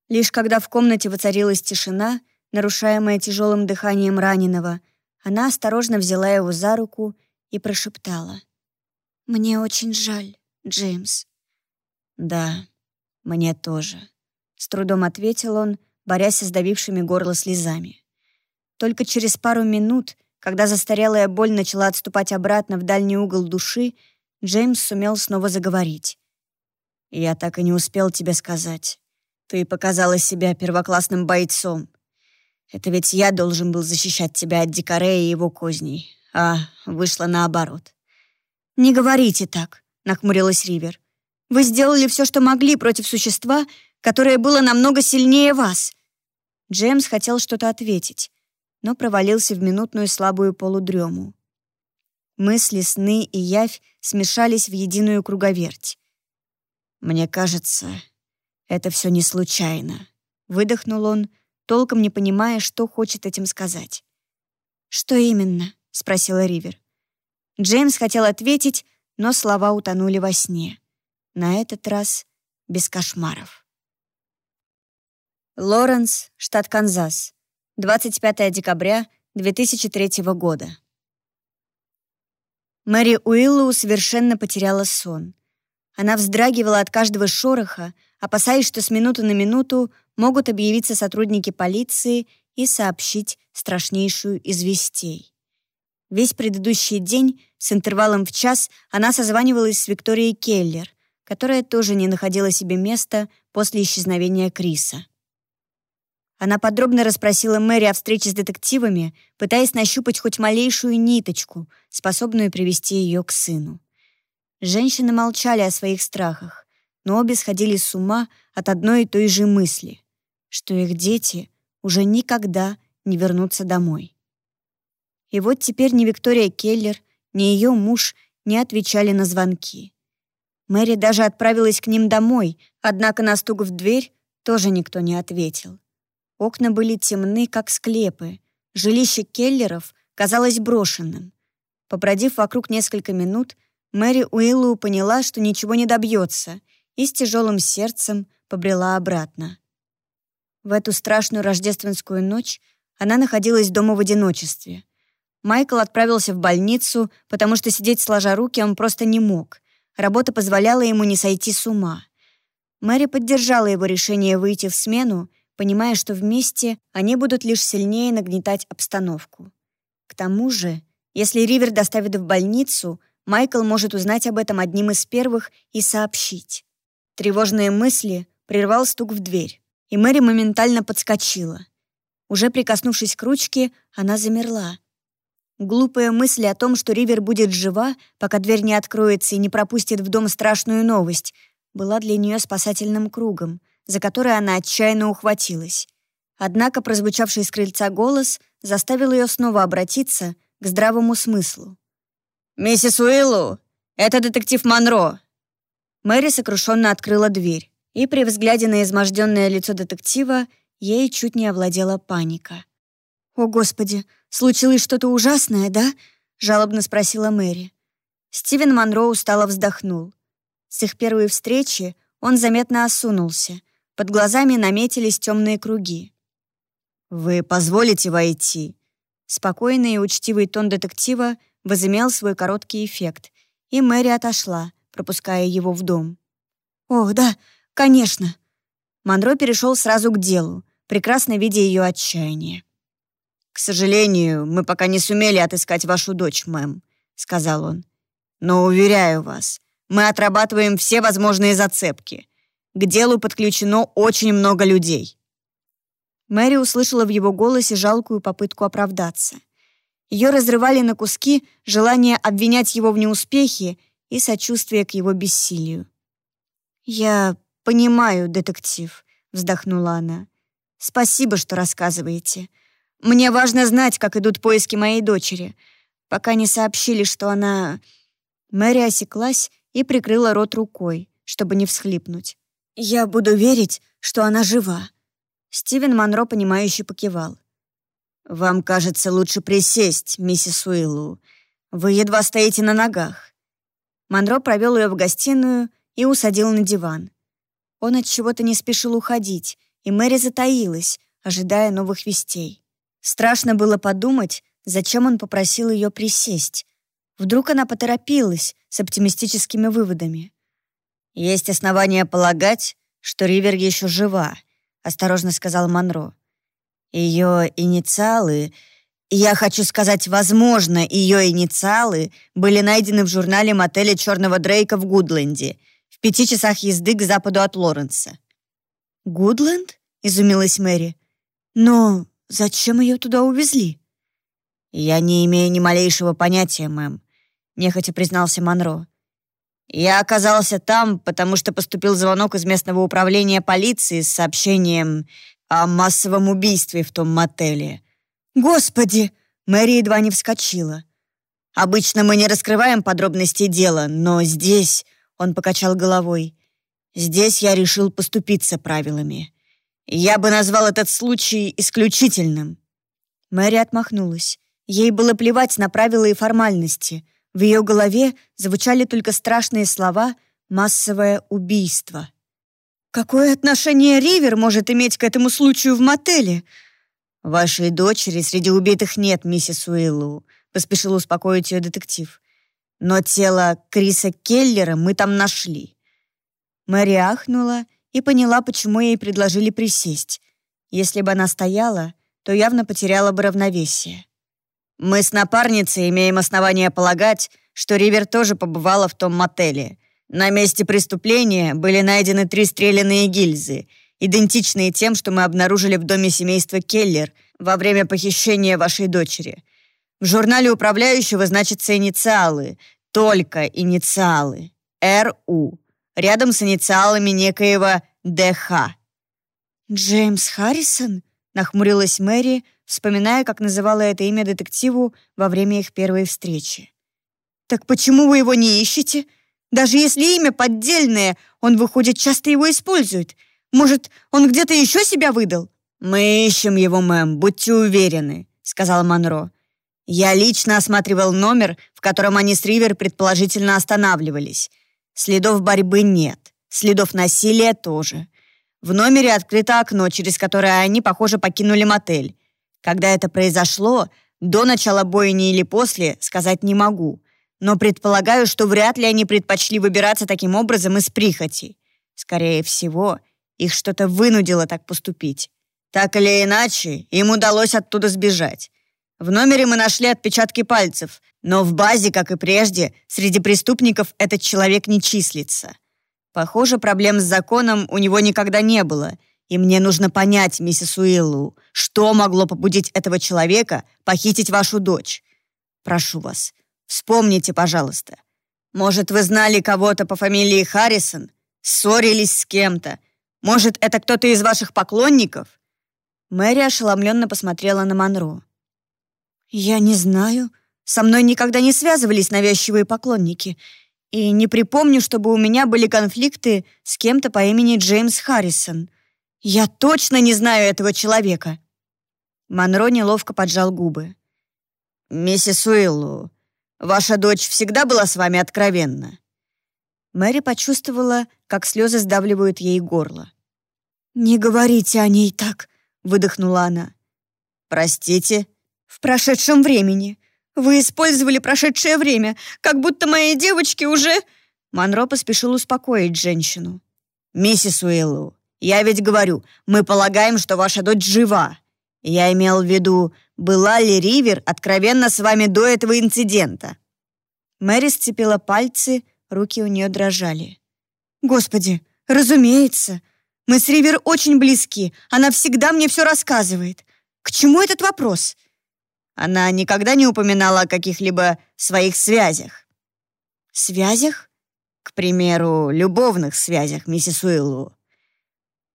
Лишь когда в комнате воцарилась тишина, нарушаемая тяжелым дыханием раненого, она осторожно взяла его за руку и прошептала — «Мне очень жаль, Джеймс». «Да, мне тоже», — с трудом ответил он, борясь с сдавившими горло слезами. Только через пару минут, когда застарелая боль начала отступать обратно в дальний угол души, Джеймс сумел снова заговорить. «Я так и не успел тебе сказать. Ты показала себя первоклассным бойцом. Это ведь я должен был защищать тебя от Дикарея и его козней, а вышло наоборот. «Не говорите так», — нахмурилась Ривер. «Вы сделали все, что могли против существа, которое было намного сильнее вас». Джеймс хотел что-то ответить, но провалился в минутную слабую полудрему. Мысли, сны и явь смешались в единую круговерть. «Мне кажется, это все не случайно», — выдохнул он, толком не понимая, что хочет этим сказать. «Что именно?» — спросила Ривер. Джеймс хотел ответить, но слова утонули во сне. На этот раз без кошмаров. Лоренс, штат Канзас. 25 декабря 2003 года. Мэри Уиллоу совершенно потеряла сон. Она вздрагивала от каждого шороха, опасаясь, что с минуты на минуту могут объявиться сотрудники полиции и сообщить страшнейшую известей. Весь предыдущий день с интервалом в час она созванивалась с Викторией Келлер, которая тоже не находила себе места после исчезновения Криса. Она подробно расспросила Мэри о встрече с детективами, пытаясь нащупать хоть малейшую ниточку, способную привести ее к сыну. Женщины молчали о своих страхах, но обе сходили с ума от одной и той же мысли, что их дети уже никогда не вернутся домой. И вот теперь ни Виктория Келлер, ни ее муж не отвечали на звонки. Мэри даже отправилась к ним домой, однако на стук в дверь тоже никто не ответил. Окна были темны, как склепы. Жилище Келлеров казалось брошенным. Побродив вокруг несколько минут, Мэри Уиллоу поняла, что ничего не добьется, и с тяжелым сердцем побрела обратно. В эту страшную рождественскую ночь она находилась дома в одиночестве. Майкл отправился в больницу, потому что сидеть сложа руки он просто не мог. Работа позволяла ему не сойти с ума. Мэри поддержала его решение выйти в смену, понимая, что вместе они будут лишь сильнее нагнетать обстановку. К тому же, если Ривер доставят в больницу, Майкл может узнать об этом одним из первых и сообщить. Тревожные мысли прервал стук в дверь, и Мэри моментально подскочила. Уже прикоснувшись к ручке, она замерла. Глупая мысль о том, что Ривер будет жива, пока дверь не откроется и не пропустит в дом страшную новость, была для нее спасательным кругом, за который она отчаянно ухватилась. Однако прозвучавший с крыльца голос заставил ее снова обратиться к здравому смыслу. «Миссис Уиллу, это детектив Монро!» Мэри сокрушенно открыла дверь, и при взгляде на изможденное лицо детектива ей чуть не овладела паника. «О, Господи, случилось что-то ужасное, да?» — жалобно спросила Мэри. Стивен Монро устало вздохнул. С их первой встречи он заметно осунулся. Под глазами наметились темные круги. «Вы позволите войти?» Спокойный и учтивый тон детектива возымел свой короткий эффект, и Мэри отошла, пропуская его в дом. «О, да, конечно!» Монро перешел сразу к делу, прекрасно видя ее отчаяние. «К сожалению, мы пока не сумели отыскать вашу дочь, мэм», — сказал он. «Но уверяю вас, мы отрабатываем все возможные зацепки. К делу подключено очень много людей». Мэри услышала в его голосе жалкую попытку оправдаться. Ее разрывали на куски желание обвинять его в неуспехе и сочувствие к его бессилию. «Я понимаю, детектив», — вздохнула она. «Спасибо, что рассказываете. Мне важно знать, как идут поиски моей дочери. Пока не сообщили, что она...» Мэри осеклась и прикрыла рот рукой, чтобы не всхлипнуть. «Я буду верить, что она жива». Стивен Монро, понимающе покивал. «Вам, кажется, лучше присесть, миссис Уиллу. Вы едва стоите на ногах». Монро провел ее в гостиную и усадил на диван. Он от чего-то не спешил уходить, и Мэри затаилась, ожидая новых вестей. Страшно было подумать, зачем он попросил ее присесть. Вдруг она поторопилась с оптимистическими выводами. «Есть основания полагать, что Ривер еще жива», — осторожно сказал Монро. Ее инициалы, я хочу сказать, возможно, ее инициалы были найдены в журнале мотеля Черного Дрейка в Гудленде, в пяти часах езды к западу от Лоренса. «Гудленд?» — изумилась Мэри. «Но Зачем ее туда увезли?» «Я не имею ни малейшего понятия, мэм», — нехотя признался Монро. «Я оказался там, потому что поступил звонок из местного управления полиции с сообщением о массовом убийстве в том мотеле». «Господи!» — Мэри едва не вскочила. «Обычно мы не раскрываем подробности дела, но здесь...» — он покачал головой. «Здесь я решил поступиться правилами. Я бы назвал этот случай исключительным». Мэри отмахнулась. Ей было плевать на правила и формальности. В ее голове звучали только страшные слова «массовое убийство». «Какое отношение Ривер может иметь к этому случаю в мотеле?» «Вашей дочери среди убитых нет, миссис Уиллу», — поспешил успокоить ее детектив. «Но тело Криса Келлера мы там нашли». Мэри ахнула и поняла, почему ей предложили присесть. Если бы она стояла, то явно потеряла бы равновесие. «Мы с напарницей имеем основания полагать, что Ривер тоже побывала в том мотеле. На месте преступления были найдены три стрелянные гильзы, идентичные тем, что мы обнаружили в доме семейства Келлер во время похищения вашей дочери. В журнале управляющего значатся инициалы, только инициалы. РУ рядом с инициалами некоего ДХ. «Джеймс Харрисон?» — нахмурилась Мэри, вспоминая, как называла это имя детективу во время их первой встречи. «Так почему вы его не ищете? Даже если имя поддельное, он, выходит, часто его использует. Может, он где-то еще себя выдал?» «Мы ищем его, мэм, будьте уверены», — сказал Монро. «Я лично осматривал номер, в котором они с Ривер предположительно останавливались. Следов борьбы нет, следов насилия тоже. В номере открыто окно, через которое они, похоже, покинули мотель. Когда это произошло, до начала бойни или после, сказать не могу. Но предполагаю, что вряд ли они предпочли выбираться таким образом из прихоти. Скорее всего, их что-то вынудило так поступить. Так или иначе, им удалось оттуда сбежать. В номере мы нашли отпечатки пальцев, но в базе, как и прежде, среди преступников этот человек не числится. Похоже, проблем с законом у него никогда не было, И мне нужно понять, миссис Уиллу, что могло побудить этого человека похитить вашу дочь. Прошу вас, вспомните, пожалуйста. Может, вы знали кого-то по фамилии Харрисон? Ссорились с кем-то? Может, это кто-то из ваших поклонников?» Мэри ошеломленно посмотрела на Монро. «Я не знаю. Со мной никогда не связывались навязчивые поклонники. И не припомню, чтобы у меня были конфликты с кем-то по имени Джеймс Харрисон. Я точно не знаю этого человека». Монро неловко поджал губы. «Миссис Уиллу, ваша дочь всегда была с вами откровенна?» Мэри почувствовала, как слезы сдавливают ей горло. «Не говорите о ней так», — выдохнула она. «Простите?» «В прошедшем времени. Вы использовали прошедшее время, как будто моей девочке уже...» Монро поспешил успокоить женщину. «Миссис Уиллу, я ведь говорю, мы полагаем, что ваша дочь жива. Я имел в виду, была ли Ривер откровенно с вами до этого инцидента?» Мэри сцепила пальцы, руки у нее дрожали. «Господи, разумеется. Мы с Ривер очень близки. Она всегда мне все рассказывает. К чему этот вопрос?» Она никогда не упоминала о каких-либо своих связях. «Связях?» «К примеру, любовных связях, миссис Уиллу.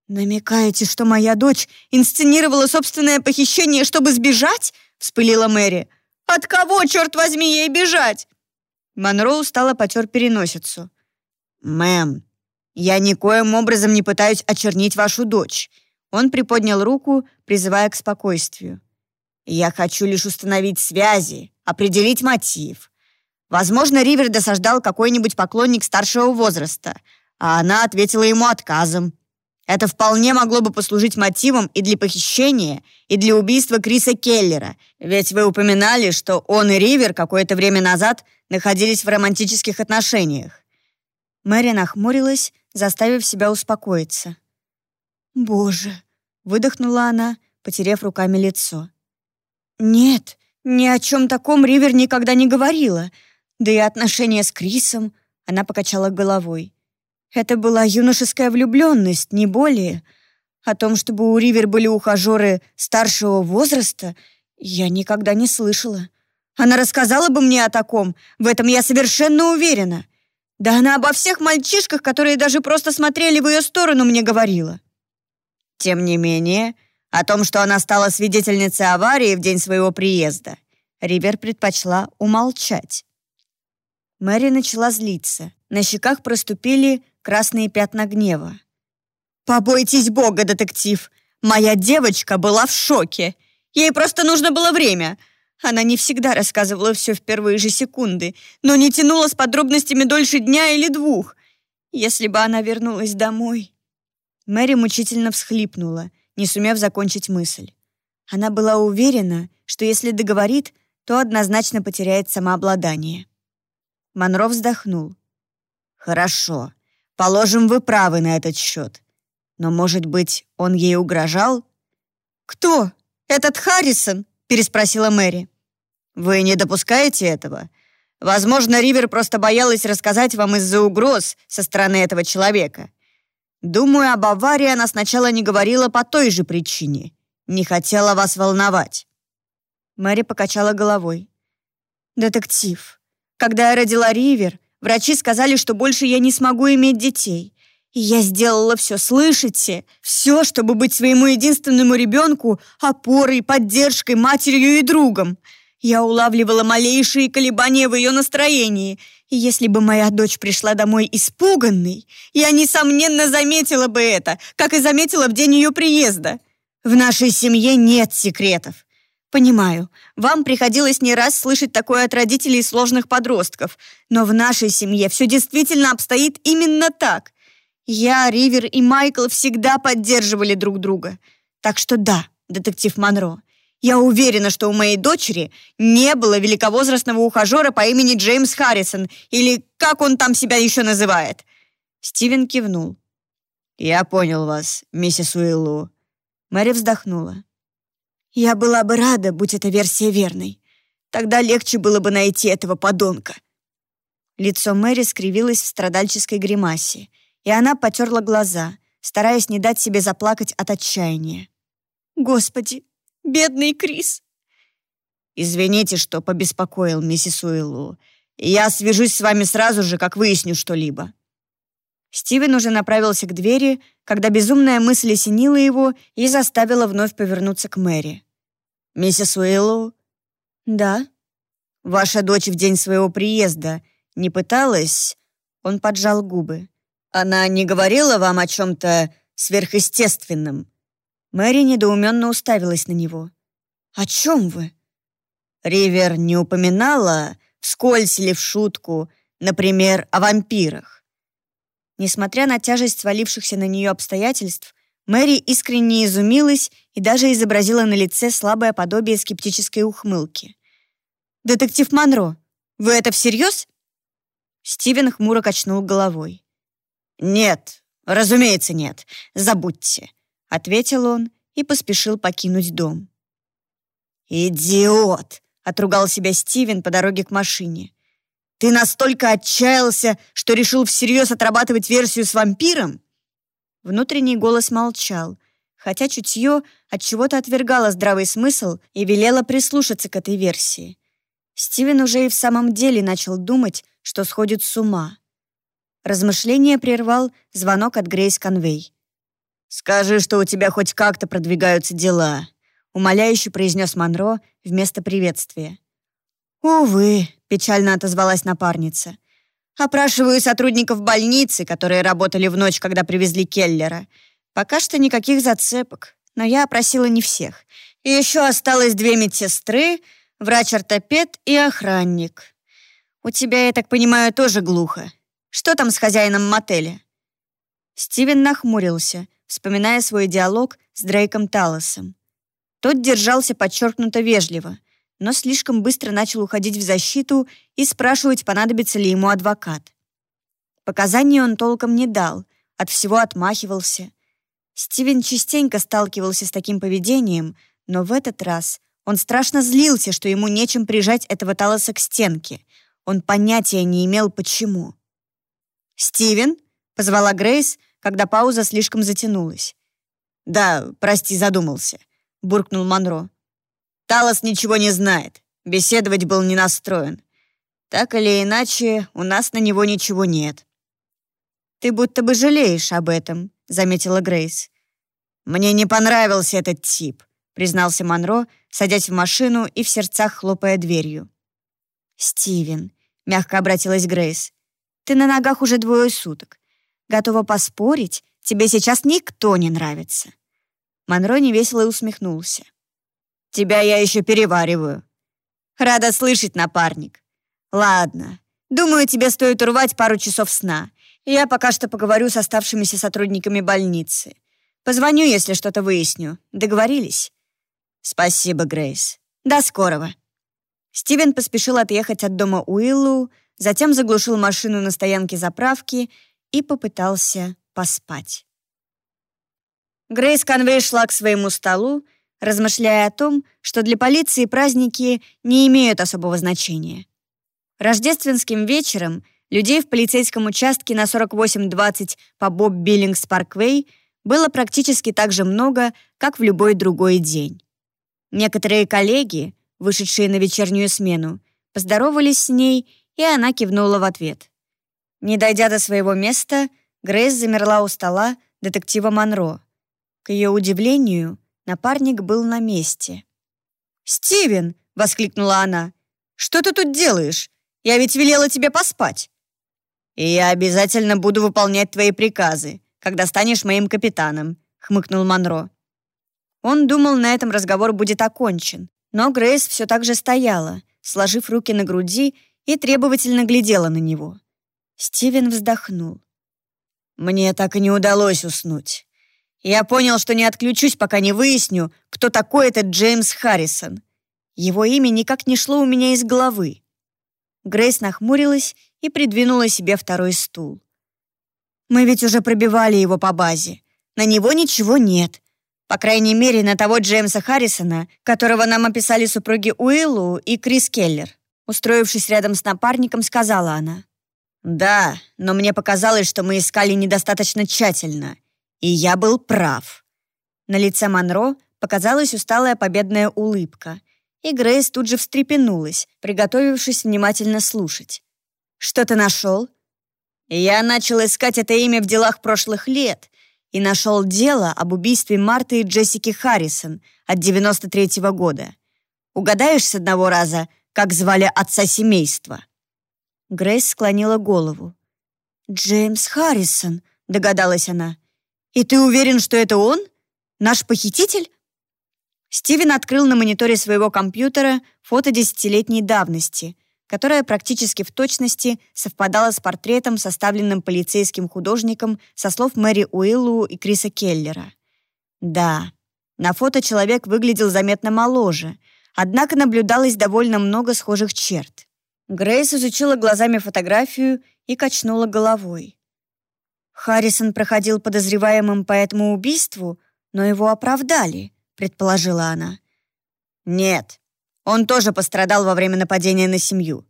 «Намекаете, что моя дочь инсценировала собственное похищение, чтобы сбежать?» — вспылила Мэри. «От кого, черт возьми, ей бежать?» Монро устало потер переносицу. «Мэм, я никоим образом не пытаюсь очернить вашу дочь». Он приподнял руку, призывая к спокойствию. «Я хочу лишь установить связи, определить мотив. Возможно, Ривер досаждал какой-нибудь поклонник старшего возраста, а она ответила ему отказом. Это вполне могло бы послужить мотивом и для похищения, и для убийства Криса Келлера, ведь вы упоминали, что он и Ривер какое-то время назад находились в романтических отношениях. Мэри нахмурилась, заставив себя успокоиться. «Боже!» — выдохнула она, потеряв руками лицо. «Нет, ни о чем таком Ривер никогда не говорила. Да и отношения с Крисом...» — она покачала головой. Это была юношеская влюбленность, не более. О том, чтобы у Ривер были ухажеры старшего возраста, я никогда не слышала. Она рассказала бы мне о таком, в этом я совершенно уверена. Да она обо всех мальчишках, которые даже просто смотрели в ее сторону, мне говорила. Тем не менее, о том, что она стала свидетельницей аварии в день своего приезда, Ривер предпочла умолчать. Мэри начала злиться. На щеках проступили красные пятна гнева. «Побойтесь Бога, детектив! Моя девочка была в шоке! Ей просто нужно было время!» Она не всегда рассказывала все в первые же секунды, но не тянула с подробностями дольше дня или двух. Если бы она вернулась домой... Мэри мучительно всхлипнула, не сумев закончить мысль. Она была уверена, что если договорит, то однозначно потеряет самообладание. Монро вздохнул. «Хорошо. Положим, вы правы на этот счет. Но, может быть, он ей угрожал?» «Кто? Этот Харрисон?» — переспросила Мэри. «Вы не допускаете этого? Возможно, Ривер просто боялась рассказать вам из-за угроз со стороны этого человека. Думаю, об аварии она сначала не говорила по той же причине. Не хотела вас волновать». Мэри покачала головой. «Детектив, когда я родила Ривер, Врачи сказали, что больше я не смогу иметь детей. И я сделала все, слышите? Все, чтобы быть своему единственному ребенку опорой, поддержкой, матерью и другом. Я улавливала малейшие колебания в ее настроении. И если бы моя дочь пришла домой испуганной, я, несомненно, заметила бы это, как и заметила в день ее приезда. В нашей семье нет секретов. Понимаю, вам приходилось не раз слышать такое от родителей сложных подростков, но в нашей семье все действительно обстоит именно так. Я, Ривер и Майкл всегда поддерживали друг друга. Так что да, детектив Монро, я уверена, что у моей дочери не было великовозрастного ухажера по имени Джеймс Харрисон, или как он там себя еще называет. Стивен кивнул. «Я понял вас, миссис Уиллу». Мэри вздохнула. Я была бы рада, будь эта версия верной. Тогда легче было бы найти этого подонка. Лицо Мэри скривилось в страдальческой гримасе, и она потерла глаза, стараясь не дать себе заплакать от отчаяния. «Господи, бедный Крис!» «Извините, что побеспокоил миссис Уиллу. Я свяжусь с вами сразу же, как выясню что-либо». Стивен уже направился к двери, когда безумная мысль осенила его и заставила вновь повернуться к Мэри. «Миссис Уиллоу?» «Да». «Ваша дочь в день своего приезда не пыталась...» Он поджал губы. «Она не говорила вам о чем-то сверхъестественном?» Мэри недоуменно уставилась на него. «О чем вы?» Ривер не упоминала, вскользь или в шутку, например, о вампирах. Несмотря на тяжесть свалившихся на нее обстоятельств, Мэри искренне изумилась и даже изобразила на лице слабое подобие скептической ухмылки. «Детектив Монро, вы это всерьез?» Стивен хмуро качнул головой. «Нет, разумеется, нет. Забудьте», — ответил он и поспешил покинуть дом. «Идиот!» — отругал себя Стивен по дороге к машине. «Ты настолько отчаялся, что решил всерьез отрабатывать версию с вампиром?» Внутренний голос молчал, хотя чутье от чего-то отвергало здравый смысл и велело прислушаться к этой версии. Стивен уже и в самом деле начал думать, что сходит с ума. Размышление прервал звонок от Грейс Конвей. «Скажи, что у тебя хоть как-то продвигаются дела», умоляюще произнес Монро вместо приветствия. «Увы», — печально отозвалась напарница. Опрашиваю сотрудников больницы, которые работали в ночь, когда привезли Келлера. Пока что никаких зацепок, но я опросила не всех. И еще осталось две медсестры, врач-ортопед и охранник. У тебя, я так понимаю, тоже глухо. Что там с хозяином мотеля?» Стивен нахмурился, вспоминая свой диалог с Дрейком Талосом. Тот держался подчеркнуто вежливо, но слишком быстро начал уходить в защиту и спрашивать, понадобится ли ему адвокат. Показаний он толком не дал, от всего отмахивался. Стивен частенько сталкивался с таким поведением, но в этот раз он страшно злился, что ему нечем прижать этого Талоса к стенке. Он понятия не имел, почему. «Стивен?» — позвала Грейс, когда пауза слишком затянулась. «Да, прости, задумался», — буркнул Монро. Талос ничего не знает. Беседовать был не настроен. Так или иначе, у нас на него ничего нет. «Ты будто бы жалеешь об этом», — заметила Грейс. «Мне не понравился этот тип», — признался Монро, садясь в машину и в сердцах хлопая дверью. «Стивен», — мягко обратилась Грейс, — «ты на ногах уже двое суток. Готова поспорить, тебе сейчас никто не нравится». Монро невесело усмехнулся. Тебя я еще перевариваю». «Рада слышать, напарник. Ладно, думаю, тебе стоит урвать пару часов сна. Я пока что поговорю с оставшимися сотрудниками больницы. Позвоню, если что-то выясню. Договорились?» «Спасибо, Грейс. До скорого». Стивен поспешил отъехать от дома Уиллу, затем заглушил машину на стоянке заправки и попытался поспать. Грейс Конвей шла к своему столу, размышляя о том, что для полиции праздники не имеют особого значения. Рождественским вечером людей в полицейском участке на 4820 по Боб Биллингс Парквей было практически так же много, как в любой другой день. Некоторые коллеги, вышедшие на вечернюю смену, поздоровались с ней, и она кивнула в ответ. Не дойдя до своего места, Грейс замерла у стола детектива Монро. К ее удивлению, Напарник был на месте. «Стивен!» — воскликнула она. «Что ты тут делаешь? Я ведь велела тебе поспать!» «И я обязательно буду выполнять твои приказы, когда станешь моим капитаном», — хмыкнул Монро. Он думал, на этом разговор будет окончен, но Грейс все так же стояла, сложив руки на груди и требовательно глядела на него. Стивен вздохнул. «Мне так и не удалось уснуть. Я понял, что не отключусь, пока не выясню, кто такой этот Джеймс Харрисон. Его имя никак не шло у меня из головы. Грейс нахмурилась и придвинула себе второй стул. «Мы ведь уже пробивали его по базе. На него ничего нет. По крайней мере, на того Джеймса Харрисона, которого нам описали супруги Уиллу и Крис Келлер». Устроившись рядом с напарником, сказала она. «Да, но мне показалось, что мы искали недостаточно тщательно. И я был прав. На лице Монро показалась усталая победная улыбка, и Грейс тут же встрепенулась, приготовившись внимательно слушать. «Что ты нашел?» «Я начал искать это имя в делах прошлых лет и нашел дело об убийстве Марты и Джессики Харрисон от 93-го года. Угадаешь с одного раза, как звали отца семейства?» Грейс склонила голову. «Джеймс Харрисон», — догадалась она. «И ты уверен, что это он? Наш похититель?» Стивен открыл на мониторе своего компьютера фото десятилетней давности, которое практически в точности совпадало с портретом, составленным полицейским художником со слов Мэри Уиллу и Криса Келлера. Да, на фото человек выглядел заметно моложе, однако наблюдалось довольно много схожих черт. Грейс изучила глазами фотографию и качнула головой. Харрисон проходил подозреваемым по этому убийству, но его оправдали —— предположила она. «Нет, он тоже пострадал во время нападения на семью.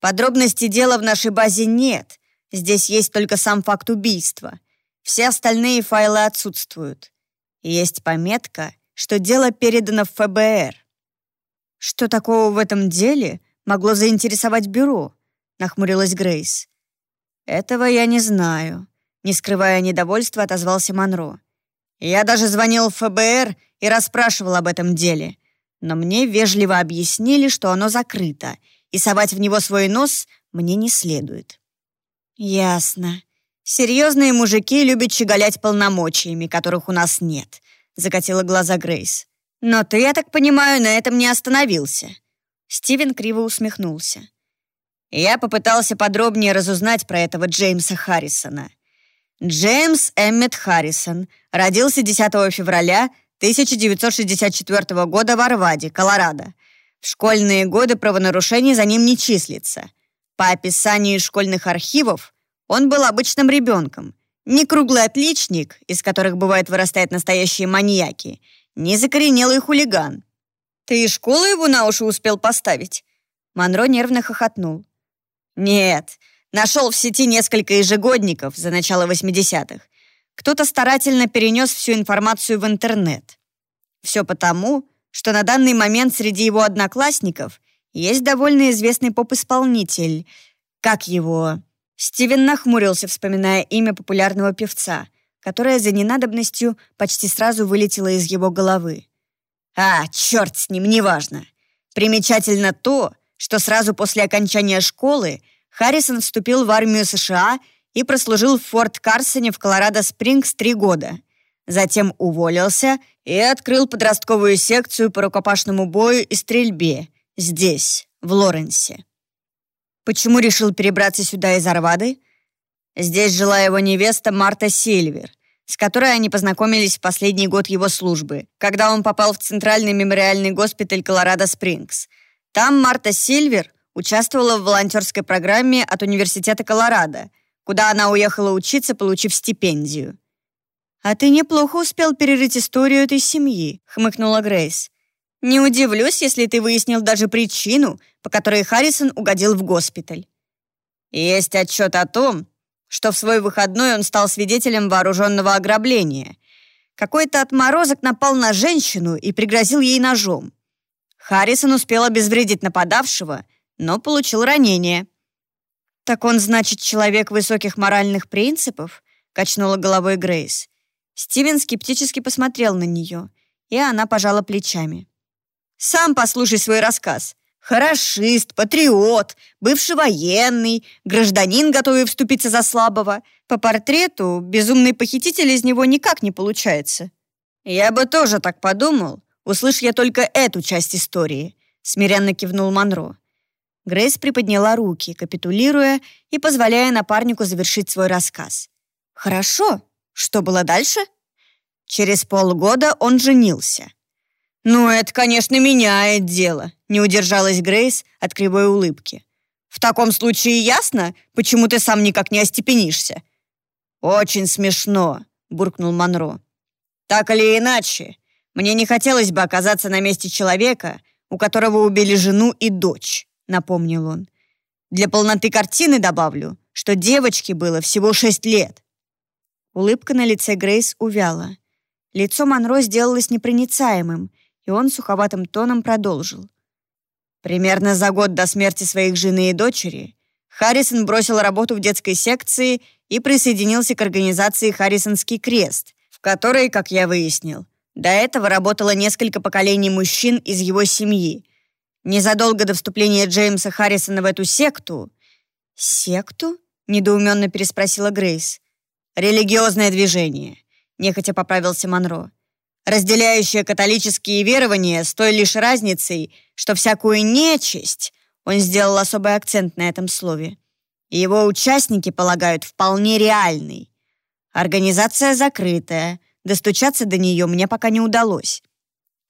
Подробностей дела в нашей базе нет. Здесь есть только сам факт убийства. Все остальные файлы отсутствуют. Есть пометка, что дело передано в ФБР. Что такого в этом деле могло заинтересовать бюро? Нахмурилась Грейс. Этого я не знаю. Не скрывая недовольства, отозвался Монро. Я даже звонил в ФБР и расспрашивал об этом деле, но мне вежливо объяснили, что оно закрыто, и совать в него свой нос мне не следует. «Ясно. Серьезные мужики любят щеголять полномочиями, которых у нас нет», — закатила глаза Грейс. «Но ты, я так понимаю, на этом не остановился». Стивен криво усмехнулся. Я попытался подробнее разузнать про этого Джеймса Харрисона. Джеймс Эммет Харрисон родился 10 февраля 1964 года в Арваде, Колорадо. В школьные годы правонарушений за ним не числится. По описанию школьных архивов он был обычным ребенком. Не круглый отличник, из которых бывает вырастают настоящие маньяки, не закоренелый хулиган. Ты и школу его на уши успел поставить? Монро нервно хохотнул. Нет, нашел в сети несколько ежегодников за начало 80-х. Кто-то старательно перенес всю информацию в интернет. Все потому, что на данный момент среди его одноклассников есть довольно известный поп-исполнитель. Как его? Стивен нахмурился, вспоминая имя популярного певца, которое за ненадобностью почти сразу вылетело из его головы. А, черт с ним, неважно. Примечательно то, что сразу после окончания школы Харрисон вступил в армию США и прослужил в Форт Карсоне в Колорадо-Спрингс три года. Затем уволился и открыл подростковую секцию по рукопашному бою и стрельбе здесь, в Лоренсе. Почему решил перебраться сюда из Арвады? Здесь жила его невеста Марта Сильвер, с которой они познакомились в последний год его службы, когда он попал в Центральный мемориальный госпиталь Колорадо-Спрингс. Там Марта Сильвер участвовала в волонтерской программе от Университета Колорадо – куда она уехала учиться, получив стипендию. «А ты неплохо успел перерыть историю этой семьи», — хмыкнула Грейс. «Не удивлюсь, если ты выяснил даже причину, по которой Харрисон угодил в госпиталь». «Есть отчет о том, что в свой выходной он стал свидетелем вооруженного ограбления. Какой-то отморозок напал на женщину и пригрозил ей ножом. Харрисон успел обезвредить нападавшего, но получил ранение. «Так он, значит, человек высоких моральных принципов?» — качнула головой Грейс. Стивен скептически посмотрел на нее, и она пожала плечами. «Сам послушай свой рассказ. Хорошист, патриот, бывший военный, гражданин, готовый вступиться за слабого. По портрету безумный похититель из него никак не получается». «Я бы тоже так подумал, услышь я только эту часть истории», смиренно кивнул Монро. Грейс приподняла руки, капитулируя и позволяя напарнику завершить свой рассказ. «Хорошо. Что было дальше?» Через полгода он женился. «Ну, это, конечно, меняет дело», — не удержалась Грейс от кривой улыбки. «В таком случае ясно, почему ты сам никак не остепенишься?» «Очень смешно», — буркнул Монро. «Так или иначе, мне не хотелось бы оказаться на месте человека, у которого убили жену и дочь. — напомнил он. «Для полноты картины добавлю, что девочке было всего шесть лет». Улыбка на лице Грейс увяла. Лицо Монро сделалось непроницаемым, и он суховатым тоном продолжил. Примерно за год до смерти своих жены и дочери Харрисон бросил работу в детской секции и присоединился к организации «Харрисонский крест», в которой, как я выяснил, до этого работало несколько поколений мужчин из его семьи. Незадолго до вступления Джеймса Харрисона в эту секту... «Секту?» — недоуменно переспросила Грейс. «Религиозное движение», — нехотя поправился Монро. «Разделяющее католические верования с той лишь разницей, что всякую нечисть он сделал особый акцент на этом слове. Его участники полагают вполне реальный. Организация закрытая, достучаться до нее мне пока не удалось.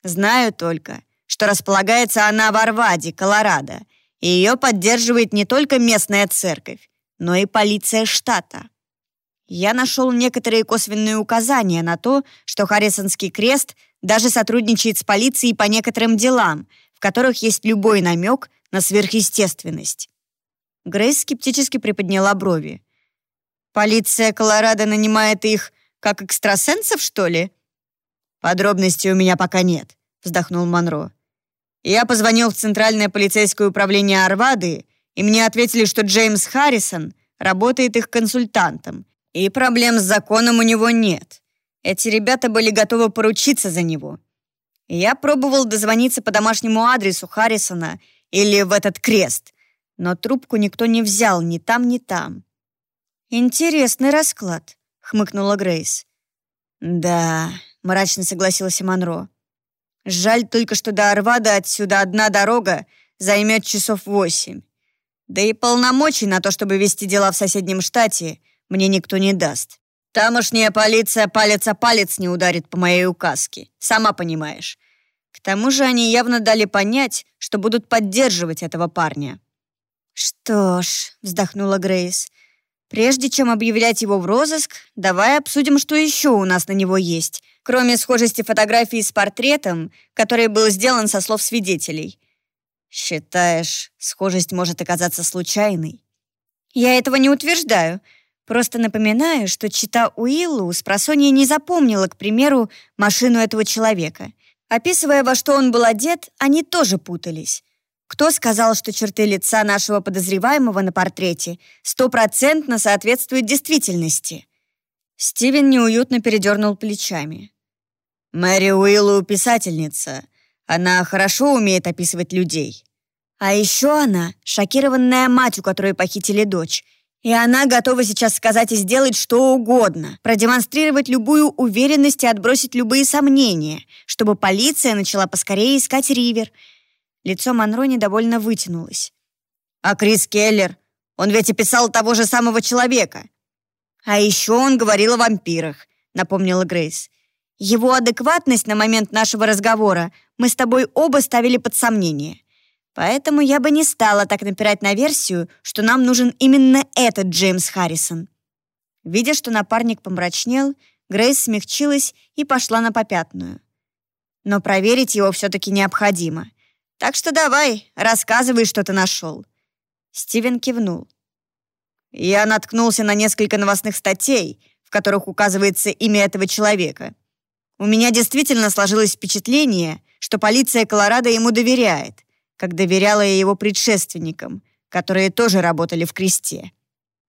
Знаю только, что располагается она в Арваде, Колорадо, и ее поддерживает не только местная церковь, но и полиция штата. Я нашел некоторые косвенные указания на то, что Харрисонский крест даже сотрудничает с полицией по некоторым делам, в которых есть любой намек на сверхъестественность. Грейс скептически приподняла брови. «Полиция Колорадо нанимает их как экстрасенсов, что ли?» «Подробностей у меня пока нет», — вздохнул Монро. «Я позвонил в Центральное полицейское управление Арвады, и мне ответили, что Джеймс Харрисон работает их консультантом, и проблем с законом у него нет. Эти ребята были готовы поручиться за него. Я пробовал дозвониться по домашнему адресу Харрисона или в этот крест, но трубку никто не взял ни там, ни там. «Интересный расклад», — хмыкнула Грейс. «Да», — мрачно согласился Монро. «Жаль только, что до Арвада отсюда одна дорога займет часов восемь. Да и полномочий на то, чтобы вести дела в соседнем штате, мне никто не даст. Тамошняя полиция палец о палец не ударит по моей указке, сама понимаешь. К тому же они явно дали понять, что будут поддерживать этого парня. «Что ж», — вздохнула Грейс, «прежде чем объявлять его в розыск, давай обсудим, что еще у нас на него есть, кроме схожести фотографии с портретом, который был сделан со слов свидетелей». «Считаешь, схожесть может оказаться случайной?» «Я этого не утверждаю. Просто напоминаю, что чита Уиллу с просонья не запомнила, к примеру, машину этого человека. Описывая, во что он был одет, они тоже путались. Кто сказал, что черты лица нашего подозреваемого на портрете стопроцентно соответствуют действительности? Стивен неуютно передернул плечами. Мэри Уиллу писательница. Она хорошо умеет описывать людей. А еще она шокированная мать, у которой похитили дочь. И она готова сейчас сказать и сделать что угодно, продемонстрировать любую уверенность и отбросить любые сомнения, чтобы полиция начала поскорее искать Ривер — Лицо Монро недовольно вытянулось. «А Крис Келлер? Он ведь описал того же самого человека!» «А еще он говорил о вампирах», — напомнила Грейс. «Его адекватность на момент нашего разговора мы с тобой оба ставили под сомнение. Поэтому я бы не стала так напирать на версию, что нам нужен именно этот Джеймс Харрисон». Видя, что напарник помрачнел, Грейс смягчилась и пошла на попятную. Но проверить его все-таки необходимо. Так что давай, рассказывай, что ты нашел». Стивен кивнул. «Я наткнулся на несколько новостных статей, в которых указывается имя этого человека. У меня действительно сложилось впечатление, что полиция Колорадо ему доверяет, как доверяла и его предшественникам, которые тоже работали в кресте».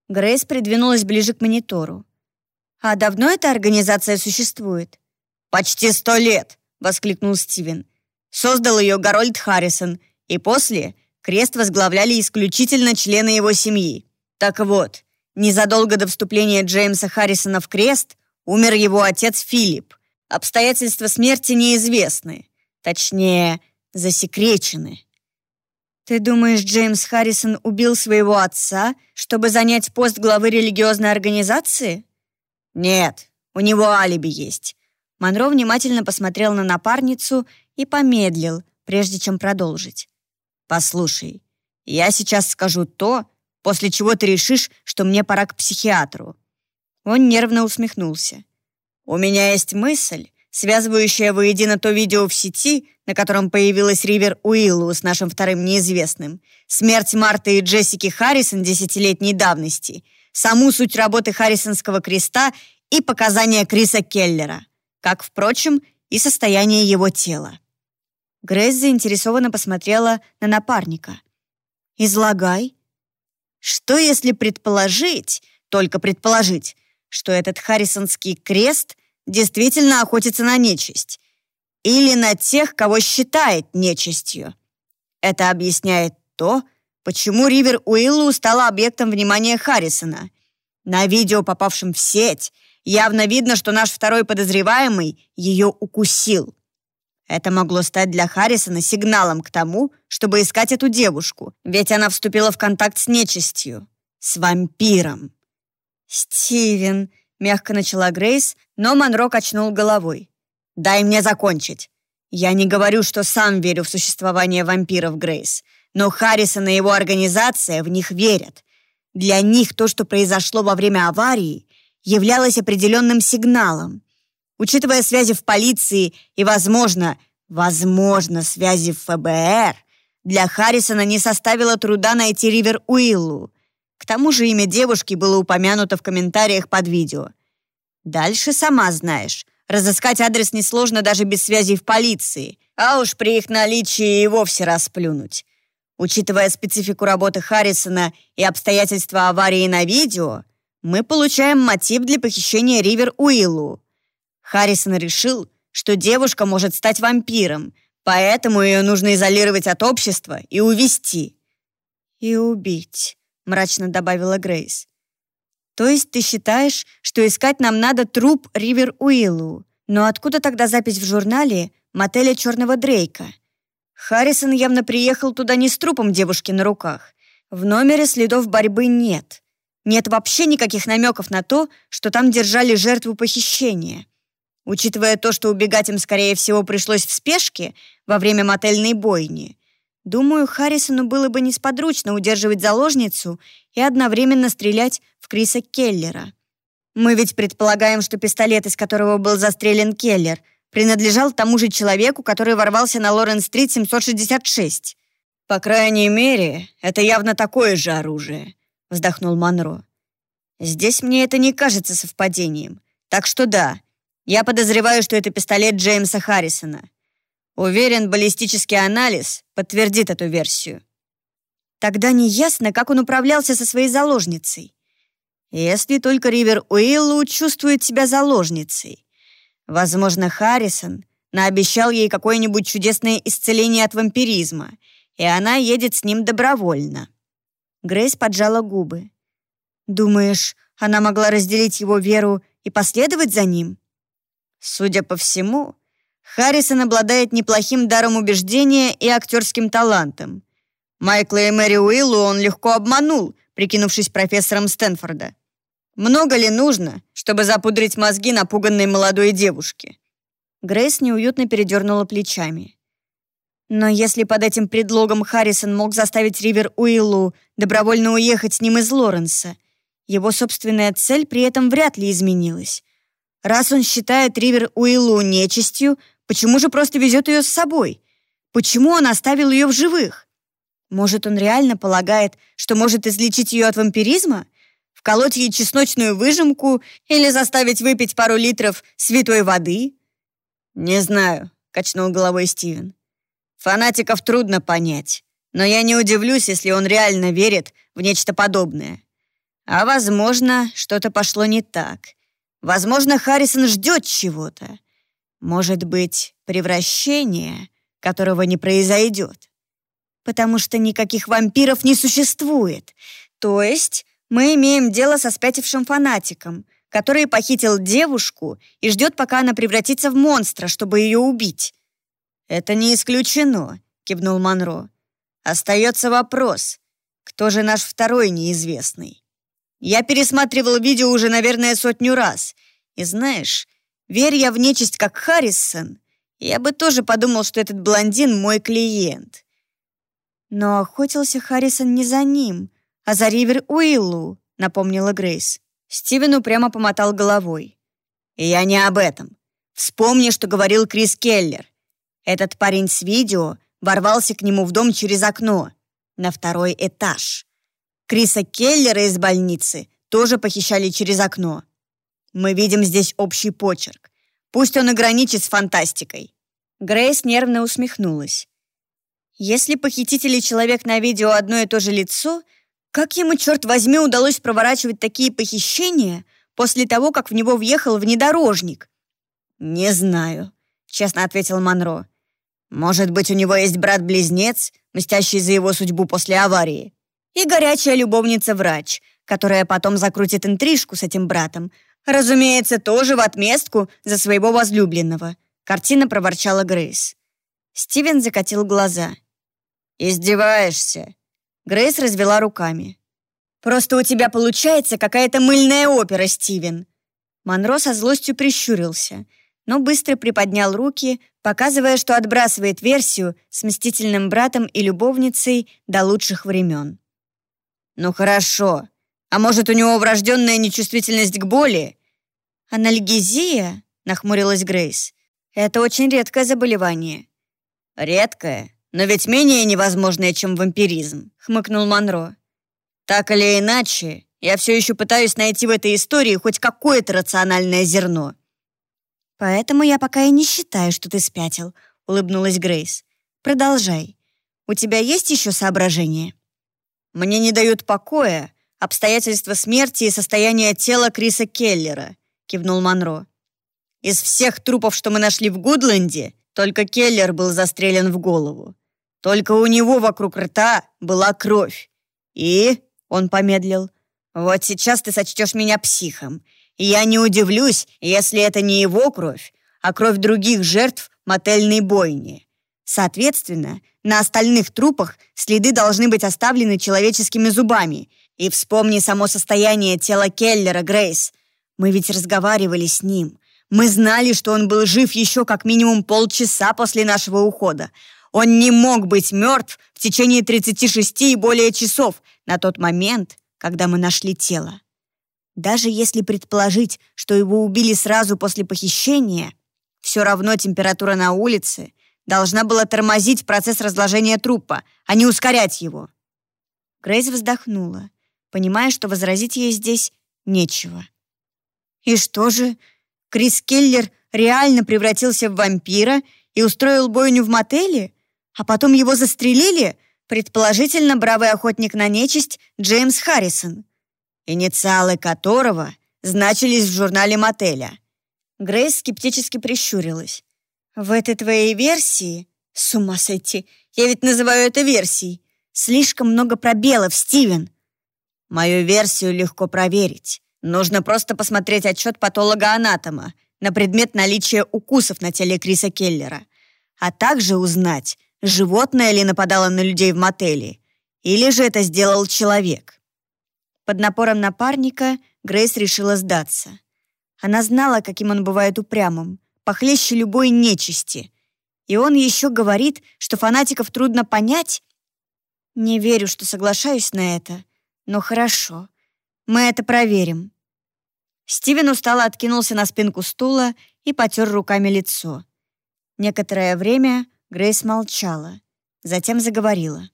Грейс придвинулась ближе к монитору. «А давно эта организация существует?» «Почти сто лет!» — воскликнул Стивен. Создал ее Гарольд Харрисон, и после крест возглавляли исключительно члены его семьи. Так вот, незадолго до вступления Джеймса Харрисона в крест умер его отец Филипп. Обстоятельства смерти неизвестны. Точнее, засекречены. «Ты думаешь, Джеймс Харрисон убил своего отца, чтобы занять пост главы религиозной организации?» «Нет, у него алиби есть». Монро внимательно посмотрел на напарницу и помедлил, прежде чем продолжить. «Послушай, я сейчас скажу то, после чего ты решишь, что мне пора к психиатру». Он нервно усмехнулся. «У меня есть мысль, связывающая воедино то видео в сети, на котором появилась Ривер Уиллу с нашим вторым неизвестным, смерть Марты и Джессики Харрисон десятилетней давности, саму суть работы Харрисонского креста и показания Криса Келлера, как, впрочем, и состояние его тела. Грейс заинтересованно посмотрела на напарника. «Излагай». «Что если предположить, только предположить, что этот Харрисонский крест действительно охотится на нечисть? Или на тех, кого считает нечистью? Это объясняет то, почему Ривер Уиллу стала объектом внимания Харрисона. На видео, попавшем в сеть, явно видно, что наш второй подозреваемый ее укусил. Это могло стать для Харрисона сигналом к тому, чтобы искать эту девушку, ведь она вступила в контакт с нечистью, с вампиром. «Стивен», — мягко начала Грейс, но Монро качнул головой. «Дай мне закончить. Я не говорю, что сам верю в существование вампиров, Грейс, но Харрисон и его организация в них верят. Для них то, что произошло во время аварии, являлось определенным сигналом. Учитывая связи в полиции и, возможно, возможно, связи в ФБР, для Харрисона не составило труда найти Ривер Уиллу. К тому же имя девушки было упомянуто в комментариях под видео. Дальше сама знаешь. Разыскать адрес несложно даже без связи в полиции, а уж при их наличии и вовсе расплюнуть. Учитывая специфику работы Харрисона и обстоятельства аварии на видео, мы получаем мотив для похищения Ривер Уиллу. Харрисон решил, что девушка может стать вампиром, поэтому ее нужно изолировать от общества и увести. «И убить», — мрачно добавила Грейс. «То есть ты считаешь, что искать нам надо труп Ривер Уиллу? Но откуда тогда запись в журнале мотеля Черного Дрейка?» Харрисон явно приехал туда не с трупом девушки на руках. В номере следов борьбы нет. Нет вообще никаких намеков на то, что там держали жертву похищения. Учитывая то, что убегать им, скорее всего, пришлось в спешке во время мотельной бойни, думаю, Харрисону было бы несподручно удерживать заложницу и одновременно стрелять в Криса Келлера. Мы ведь предполагаем, что пистолет, из которого был застрелен Келлер — принадлежал тому же человеку, который ворвался на Лорен-стрит 766. «По крайней мере, это явно такое же оружие», — вздохнул Монро. «Здесь мне это не кажется совпадением. Так что да, я подозреваю, что это пистолет Джеймса Харрисона. Уверен, баллистический анализ подтвердит эту версию». Тогда неясно, как он управлялся со своей заложницей. Если только Ривер Уиллу чувствует себя заложницей. Возможно, Харрисон наобещал ей какое-нибудь чудесное исцеление от вампиризма, и она едет с ним добровольно. Грейс поджала губы. «Думаешь, она могла разделить его веру и последовать за ним?» Судя по всему, Харрисон обладает неплохим даром убеждения и актерским талантом. Майкла и Мэри Уиллу он легко обманул, прикинувшись профессором Стэнфорда. Много ли нужно, чтобы запудрить мозги напуганной молодой девушке?» Грейс неуютно передернула плечами. Но если под этим предлогом Харрисон мог заставить Ривер Уиллу добровольно уехать с ним из Лоренса, его собственная цель при этом вряд ли изменилась. Раз он считает Ривер Уиллу нечистью, почему же просто везет ее с собой? Почему он оставил ее в живых? Может, он реально полагает, что может излечить ее от вампиризма? вколоть ей чесночную выжимку или заставить выпить пару литров святой воды? «Не знаю», — качнул головой Стивен. «Фанатиков трудно понять, но я не удивлюсь, если он реально верит в нечто подобное. А, возможно, что-то пошло не так. Возможно, Харрисон ждет чего-то. Может быть, превращение, которого не произойдет. Потому что никаких вампиров не существует. То есть мы имеем дело со спятившим фанатиком, который похитил девушку и ждет, пока она превратится в монстра, чтобы ее убить. «Это не исключено», — кивнул Монро. «Остается вопрос, кто же наш второй неизвестный? Я пересматривал видео уже, наверное, сотню раз. И знаешь, верь я в нечисть как Харрисон, я бы тоже подумал, что этот блондин мой клиент». Но охотился Харрисон не за ним, а за Ривер Уиллу», — напомнила Грейс. Стивен упрямо помотал головой. «Я не об этом. Вспомни, что говорил Крис Келлер. Этот парень с видео ворвался к нему в дом через окно, на второй этаж. Криса Келлера из больницы тоже похищали через окно. мы видим здесь общий почерк. Пусть он и граничит с фантастикой». Грейс нервно усмехнулась. Если похититель и человек на видео одно и то же лицо, как ему, черт возьми, удалось проворачивать такие похищения после того, как в него въехал внедорожник? «Не знаю», — честно ответил Монро. «Может быть, у него есть брат-близнец, мстящий за его судьбу после аварии, и горячая любовница-врач, которая потом закрутит интрижку с этим братом, разумеется, тоже в отместку за своего возлюбленного», — картина проворчала Грейс. Стивен закатил глаза. «Издеваешься?» Грейс развела руками. «Просто у тебя получается какая-то мыльная опера, Стивен!» Монро со злостью прищурился, но быстро приподнял руки, показывая, что отбрасывает версию с мстительным братом и любовницей до лучших времен. «Ну хорошо. А может, у него врожденная нечувствительность к боли?» «Анальгезия?» — нахмурилась Грейс. «Это очень редкое заболевание». «Редкое? но ведь менее невозможное, чем вампиризм», — хмыкнул Монро. «Так или иначе, я все еще пытаюсь найти в этой истории хоть какое-то рациональное зерно». «Поэтому я пока и не считаю, что ты спятил», — улыбнулась Грейс. «Продолжай. У тебя есть еще соображения?» «Мне не дают покоя обстоятельства смерти и состояние тела Криса Келлера», — кивнул Монро. «Из всех трупов, что мы нашли в Гудленде, только Келлер был застрелен в голову. Только у него вокруг рта была кровь. И, он помедлил, вот сейчас ты сочтешь меня психом. Я не удивлюсь, если это не его кровь, а кровь других жертв мотельной бойни. Соответственно, на остальных трупах следы должны быть оставлены человеческими зубами. И вспомни само состояние тела Келлера, Грейс. Мы ведь разговаривали с ним. Мы знали, что он был жив еще как минимум полчаса после нашего ухода, он не мог быть мертв в течение 36 и более часов на тот момент, когда мы нашли тело. Даже если предположить, что его убили сразу после похищения, все равно температура на улице должна была тормозить процесс разложения трупа, а не ускорять его. Грейс вздохнула, понимая, что возразить ей здесь нечего. И что же, Крис Келлер реально превратился в вампира и устроил бойню в мотеле? а потом его застрелили, предположительно, бравый охотник на нечисть Джеймс Харрисон, инициалы которого значились в журнале мотеля. Грейс скептически прищурилась. «В этой твоей версии? С ума сойти! Я ведь называю это версией. Слишком много пробелов, Стивен!» «Мою версию легко проверить. Нужно просто посмотреть отчет патолога-анатома на предмет наличия укусов на теле Криса Келлера, а также узнать, животное ли нападало на людей в мотеле, или же это сделал человек. Под напором напарника Грейс решила сдаться. Она знала, каким он бывает упрямым, похлеще любой нечисти. И он еще говорит, что фанатиков трудно понять. Не верю, что соглашаюсь на это, но хорошо. Мы это проверим. Стивен устало откинулся на спинку стула и потер руками лицо. Некоторое время Грейс молчала, затем заговорила.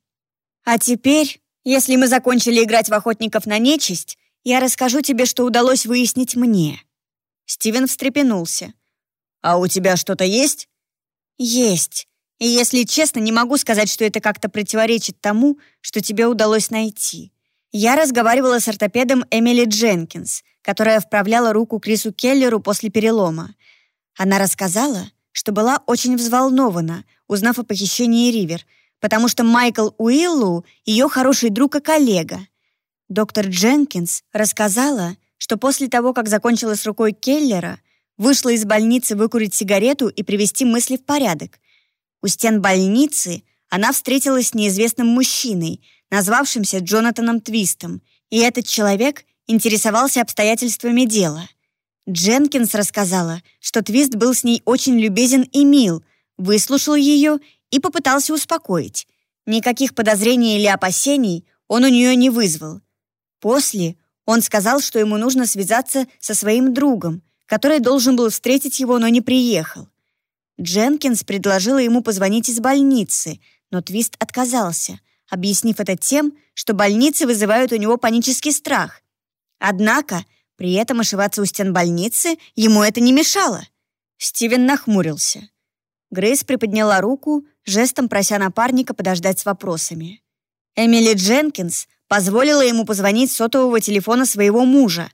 «А теперь, если мы закончили играть в охотников на нечисть, я расскажу тебе, что удалось выяснить мне». Стивен встрепенулся. «А у тебя что-то есть?» «Есть. И если честно, не могу сказать, что это как-то противоречит тому, что тебе удалось найти. Я разговаривала с ортопедом Эмили Дженкинс, которая вправляла руку Крису Келлеру после перелома. Она рассказала, что была очень взволнована, узнав о похищении Ривер, потому что Майкл Уиллу — ее хороший друг и коллега. Доктор Дженкинс рассказала, что после того, как закончила с рукой Келлера, вышла из больницы выкурить сигарету и привести мысли в порядок. У стен больницы она встретилась с неизвестным мужчиной, назвавшимся Джонатаном Твистом, и этот человек интересовался обстоятельствами дела — Дженкинс рассказала, что Твист был с ней очень любезен и мил, выслушал ее и попытался успокоить. Никаких подозрений или опасений он у нее не вызвал. После он сказал, что ему нужно связаться со своим другом, который должен был встретить его, но не приехал. Дженкинс предложила ему позвонить из больницы, но Твист отказался, объяснив это тем, что больницы вызывают у него панический страх. Однако При этом ошиваться у стен больницы ему это не мешало. Стивен нахмурился. Грейс приподняла руку, жестом прося напарника подождать с вопросами. Эмили Дженкинс позволила ему позвонить сотового телефона своего мужа.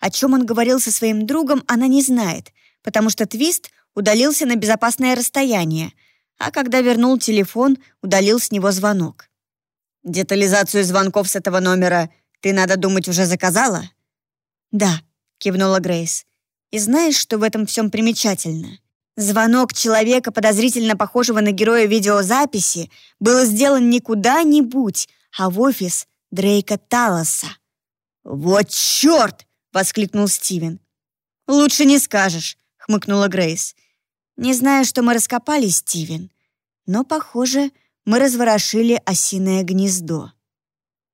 О чем он говорил со своим другом, она не знает, потому что Твист удалился на безопасное расстояние, а когда вернул телефон, удалил с него звонок. «Детализацию звонков с этого номера ты, надо думать, уже заказала?» «Да», — кивнула Грейс. «И знаешь, что в этом всем примечательно? Звонок человека, подозрительно похожего на героя видеозаписи, был сделан не куда-нибудь, а в офис Дрейка Талоса. «Вот черт!» — воскликнул Стивен. «Лучше не скажешь», — хмыкнула Грейс. «Не знаю, что мы раскопали, Стивен, но, похоже, мы разворошили осиное гнездо».